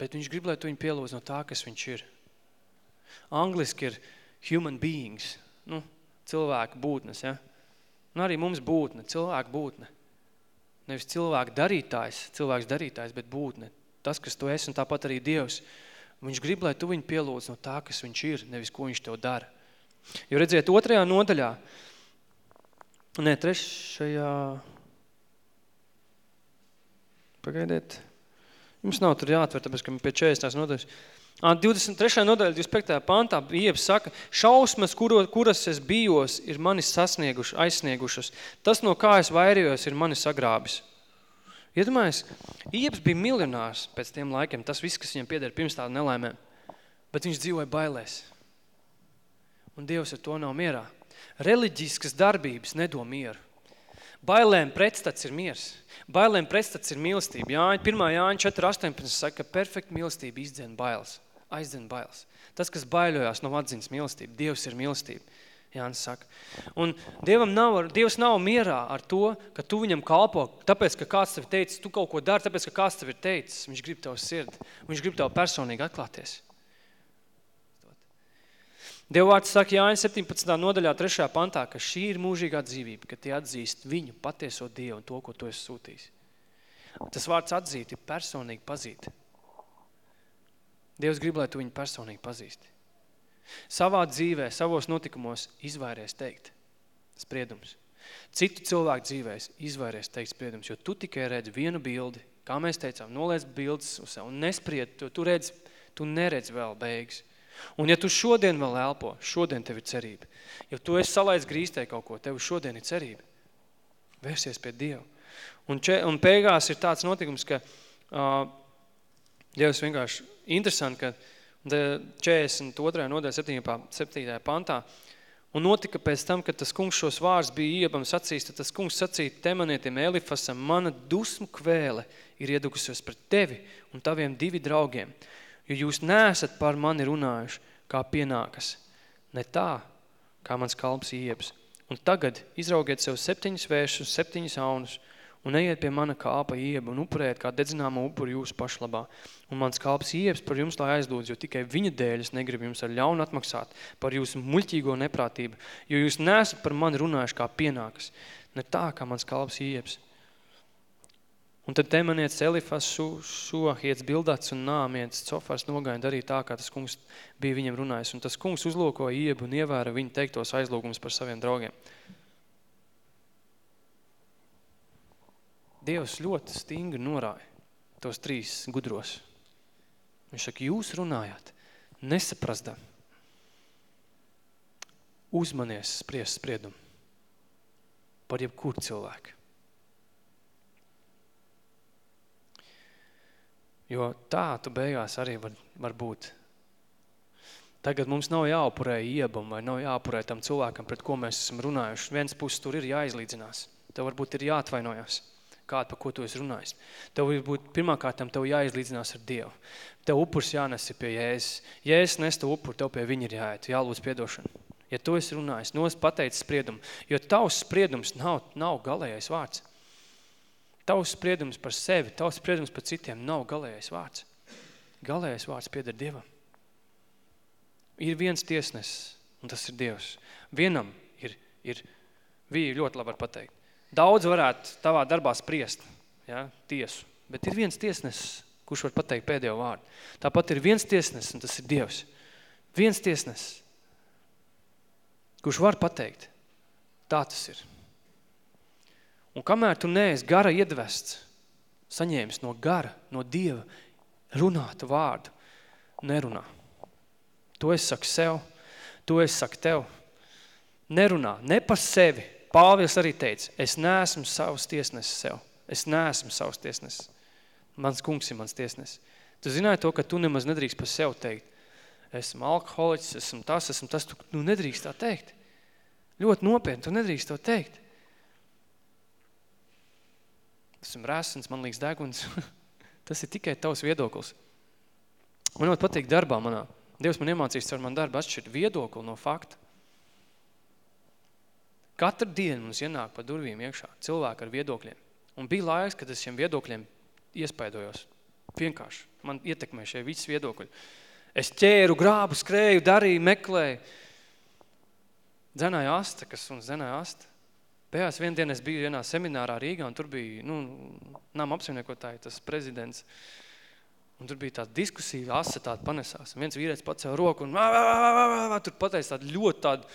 bet viņš grib, lai tu viņu pielūdz no tā, kas viņš ir. Angliski ir human beings, nu, cilvēku būtnes, ja? Un arī mums būtne, cilvēku būtne. Nevis cilvēku darītājs, cilvēks darītājs, bet būtne. Tas, kas tu esi, un tāpat arī Dievs. Viņš grib, lai tu viņu pielūdz no tā, kas viņš ir, nevis ko viņš tev dara. Jo redziet, otrajā nodaļā, nē, trešajā, pagaidiet, jums nav tur jāatver, tāpēc, ka pie 40. nodaļas, 23. nodaļa, 25. pantā Iebs saka, šausmas, kuro, kuras es bijos, ir mani sasnieguši, aizsniegušas. Tas, no kā es vairījos, ir mani sagrābis. Iedomājies, Iebs bija miljonārs pēc tiem laikiem, tas viss, kas viņam pieder pirms tāda nelaimēm, bet viņš dzīvoja bailēs. Un Dievs ar to nav mierā. Reliģiskas darbības nedo mieru. Bailēm pretstats ir miers. Bailēm pretstats ir mīlestība. Jāņa, 1. Jāņa 4.18 saka, ka perfekta mīlestība izdzen bailes. Aizdzen bailes. Tas, kas baiļojās no atziņas mīlestība. Dievs ir mīlestība. Jānis saka. Un Dievam nav, Dievs nav mierā ar to, ka tu viņam kalpo, tāpēc, ka kāds tev teicis, tu kaut ko dari, tāpēc, ka kāds tev ir teicis. Viņš grib tev sirdi. Viņš grib tev personīgi atklāties. Dievvārds saka Jāņa 17. nodaļā 3. pantā, ka šī ir mūžīgā dzīvība, ka tie atzīst viņu patieso Dievu un to, ko tu esi sūtījis. Tas vārds atzīt ir personīgi pazīt. Dievs grib, lai tu viņu personīgi pazīsti. Savā dzīvē, savos notikumos izvairies teikt spriedums. Citu cilvēku dzīvēs izvairies teikt spriedums, jo tu tikai redzi vienu bildi, kā mēs teicām, noliec bildes uz sev un nespried, tu, tu, redz, tu neredz vēl beigas. Un ja tu šodien vēl elpo, šodien tev ir cerība. Ja tu esi salaids grīstē kaut ko, tev šodien ir cerība. Vērsies pie Dieva. Un, če, un beigās ir tāds notikums, ka uh, Dievs vienkārši interesanti, ka 42. nodaļa 7. 7. pantā, un notika pēc tam, kad tas kungs šos vārds bija iebam sacījis, tad tas kungs sacīja temanētiem Elifasam, mana dusmu kvēle ir iedukusies pret tevi un taviem divi draugiem, jo jūs neesat par mani runājuši, kā pienākas, ne tā, kā mans kalps iebs. Un tagad izraugiet sev septiņus vēršus, septiņus aunus, un ejiet pie mana kāpa ieba un upurēt kā dedzināmo upuru jūsu pašlabā. Un mans kalps iebs par jums, lai aizdūdz, jo tikai viņa dēļ es negribu jums ar ļaunu atmaksāt par jūsu muļķīgo neprātību, jo jūs nesat par mani runājuši kā pienākas, ne tā, kā mans kalps iebs. Un tad temanietis Elifas Šuahiets bildāts un nāmiets Cofars nogaina darīt tā, kā tas kungs bija viņam runājis. Un tas kungs uzlūkoja iebu un ievēra viņa teiktos aizlūgumus par saviem draugiem. Dievs ļoti stingri norāja tos trīs gudros. Viņš saka, jūs runājāt, nesaprastā. Uzmanies spriest spriedumu par jebkuru cilvēku. Jo tā tu beigās arī var, var būt. Tagad mums nav jāupurē iebam vai nav jāupurē tam cilvēkam, pret ko mēs esam runājuši. Viens puses tur ir jāizlīdzinās. Tev varbūt ir jāatvainojās kādu, par ko tu esi runājis. Tev būt pirmkārtam tev jāizlīdzinās ar Dievu. Tev upurs jānes pie Jēzus. Jēzus nes tev upuru, tev pie viņa ir jāiet, jālūdz piedošanu. Ja tu esi runājis, nos pateicis spriedumu, jo tavs spriedums nav, nav galējais vārds. Tavs spriedums par sevi, tavs spriedums par citiem nav galējais vārds. Galējais vārds pieder Dievam. Ir viens tiesnesis, un tas ir Dievs. Vienam ir, ir vīri ļoti labi var pateikt. Daudz varētu tavā darbā spriest, ja, tiesu, bet ir viens tiesnesis, kurš var pateikt pēdējo vārdu. Tāpat ir viens tiesnesis, un tas ir Dievs. Viens tiesnesis, kurš var pateikt, tā tas ir. Un kamēr tu neesi gara iedvests, saņēmis no gara, no Dieva, runātu vārdu, nerunā. To es saku sev, to es saku tev. Nerunā, ne par sevi, Pāvils arī teica, es neesmu savs tiesnesis sev. Es neesmu savs tiesnesis. Mans kungs ir mans tiesnesis. Tu zināji to, ka tu nemaz nedrīkst par sev teikt. Esmu alkoholiķis, esmu tas, esmu tas. Tu nu, nedrīkst tā teikt. Ļoti nopietni, tu nedrīkst to teikt. Esmu rēsins, man liekas deguns. tas ir tikai tavs viedoklis. Man ļoti patīk darbā manā. Dievs man iemācīs ar man darbu atšķirt viedokli no fakta. Katru dienu mums ienāk pa durvīm iekšā cilvēki ar viedokļiem. Un bija laiks, kad es šiem viedokļiem iespaidojos. Vienkārši. Man ietekmē šie visi viedokļi. Es ķēru, grābu, skrēju, darīju, meklēju. Dzenāja asta, kas un dzenāja asta. Pējās vien dienu es biju vienā seminārā Rīgā, un tur bija, nu, nama apsaimniekotāji, tas prezidents. Un tur bija tāda diskusija, asa tāda panesās. Un viens vīrietis pacēla roku un vā, vā, vā, vā, vā, tur pateica tādu ļoti tādu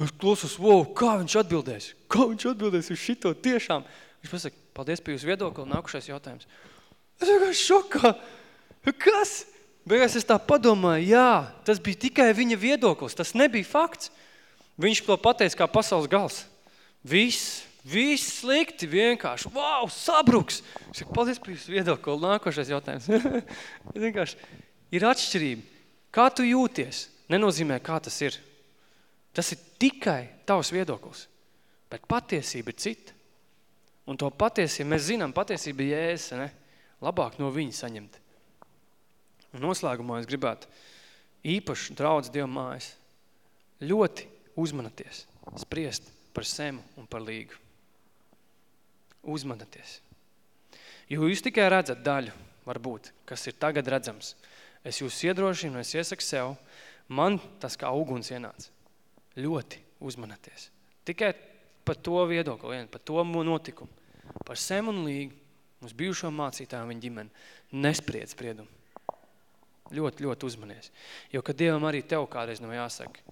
Es klausos, wow, kā viņš atbildēs? Kā viņš atbildēs uz šito tiešām? Viņš pasaka, paldies par jūsu viedokli, nākušais jautājums. Es vienkārši šokā. Kas? Beigās es tā padomāju, jā, tas bija tikai viņa viedoklis, tas nebija fakts. Viņš to pateica kā pasaules gals. Viss, viss slikti vienkārši. Wow, sabruks. Es saku, paldies par jūsu viedokli, nākošais jautājums. vienkārši ir atšķirība. Kā tu jūties? Nenozīmē, kā tas ir. Tas ir tikai tavs viedoklis, bet patiesība ir cita. Un to patiesību mēs zinām, patiesība ir jēs, ne? labāk no viņa saņemt. Un noslēgumā es gribētu īpaši draudz Dievu mājas ļoti uzmanaties, spriest par semu un par līgu. Uzmanaties. Jo jūs tikai redzat daļu, varbūt, kas ir tagad redzams. Es jūs iedrošinu, es iesaku sev, man tas kā uguns ienāca ļoti uzmanaties. Tikai par to viedokli, vien, par to notikumu. Par sem un līgu, mums bijušo mācītāju viņa ģimeni, nespried spriedumu. Ļoti, ļoti uzmanies. Jo, kad Dievam arī tev kādreiz nav jāsaka,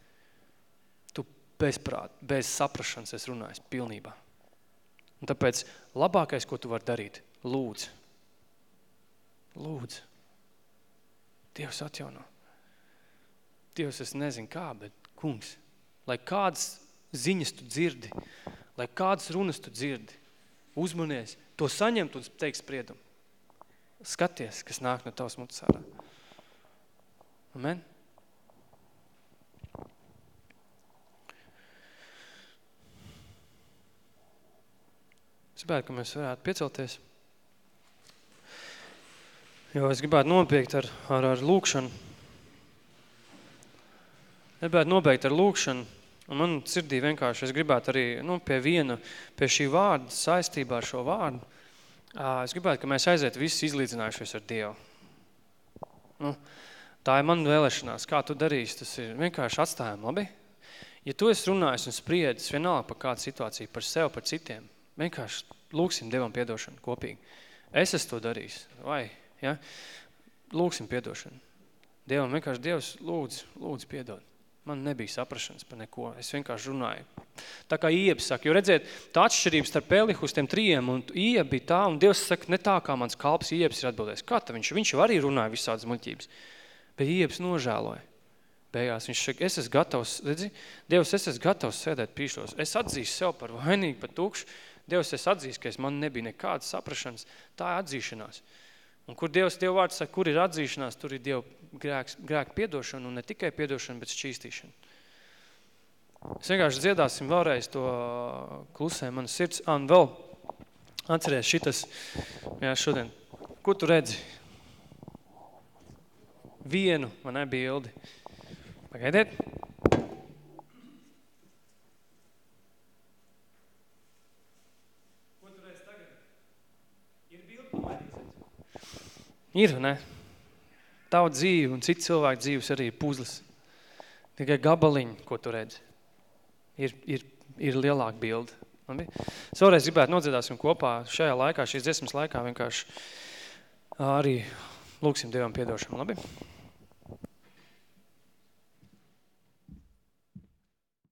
tu bezprāt, bez saprašanas es runāju pilnībā. Un tāpēc labākais, ko tu vari darīt, lūdz. Lūdz. Dievs atjauno. Dievs, es nezinu kā, bet kungs, lai kādas ziņas tu dzirdi, lai kādas runas tu dzirdi, uzmanies, to saņemt un teikt spriedumu. Skaties, kas nāk no tavas mutes ārā. Amen. Es gribētu, ka mēs varētu piecelties. Jo es gribētu nopiekt ar, ar, ar lūkšanu. Gribētu nobeigt ar lūkšanu. Un man sirdī vienkārši, es gribētu arī nu, pie viena, pie šī vārda saistībā ar šo vārdu, es gribētu, ka mēs aiziet visi izlīdzinājušies ar Dievu. Nu, tā ir man vēlēšanās, kā tu darīsi, tas ir vienkārši atstājumi, labi? Ja tu esi runājis un spriedis vienalga par kādu situāciju, par sev, par citiem, vienkārši lūksim Dievam piedošanu kopīgi. Es esmu to darījis, vai, ja? Lūksim piedošanu. Dievam vienkārši Dievs lūdz, lūdz piedod. Man nebija saprašanas par neko. Es vienkārši runāju. Tā kā Ieba saka, jo redziet, tā atšķirības starp Elihu uz tiem trījiem, un Ieba bija tā, un Dievs saka, ne tā, kā mans kalps Iebs ir atbildējis. Kā tā viņš? Viņš jau arī runāja visādas muļķības. Bet Iebs nožēloja. Beigās viņš saka, es esmu gatavs, redzi, Dievs, es esmu gatavs sēdēt pīšos. Es atzīstu sev par vainīgu, par tukšu. Dievs, es atzīstu, ka es man nebija nekādas saprašanas. Tā ir atzīšanās. Un kur Dievs, Dieva vārds saka, kur ir atzīšanās, tur ir Dieva grēks, grēka piedošana, un ne tikai piedošana, bet šķīstīšana. Es vienkārši dziedāsim vēlreiz to klusē manas sirds. Un vēl atceries šitas, jā, šodien. Ko tu redzi? Vienu, man ne, bildi. Pagaidiet. Ir, ne? Tavu dzīvi un citu cilvēku dzīves arī ir puzles. Tikai gabaliņi, ko tu redzi, ir, ir, ir lielāka bilde. Vēlreiz gribētu nodziedāsim kopā šajā laikā, šīs dziesmas laikā vienkārši arī lūksim Dievam piedošanu. Labi?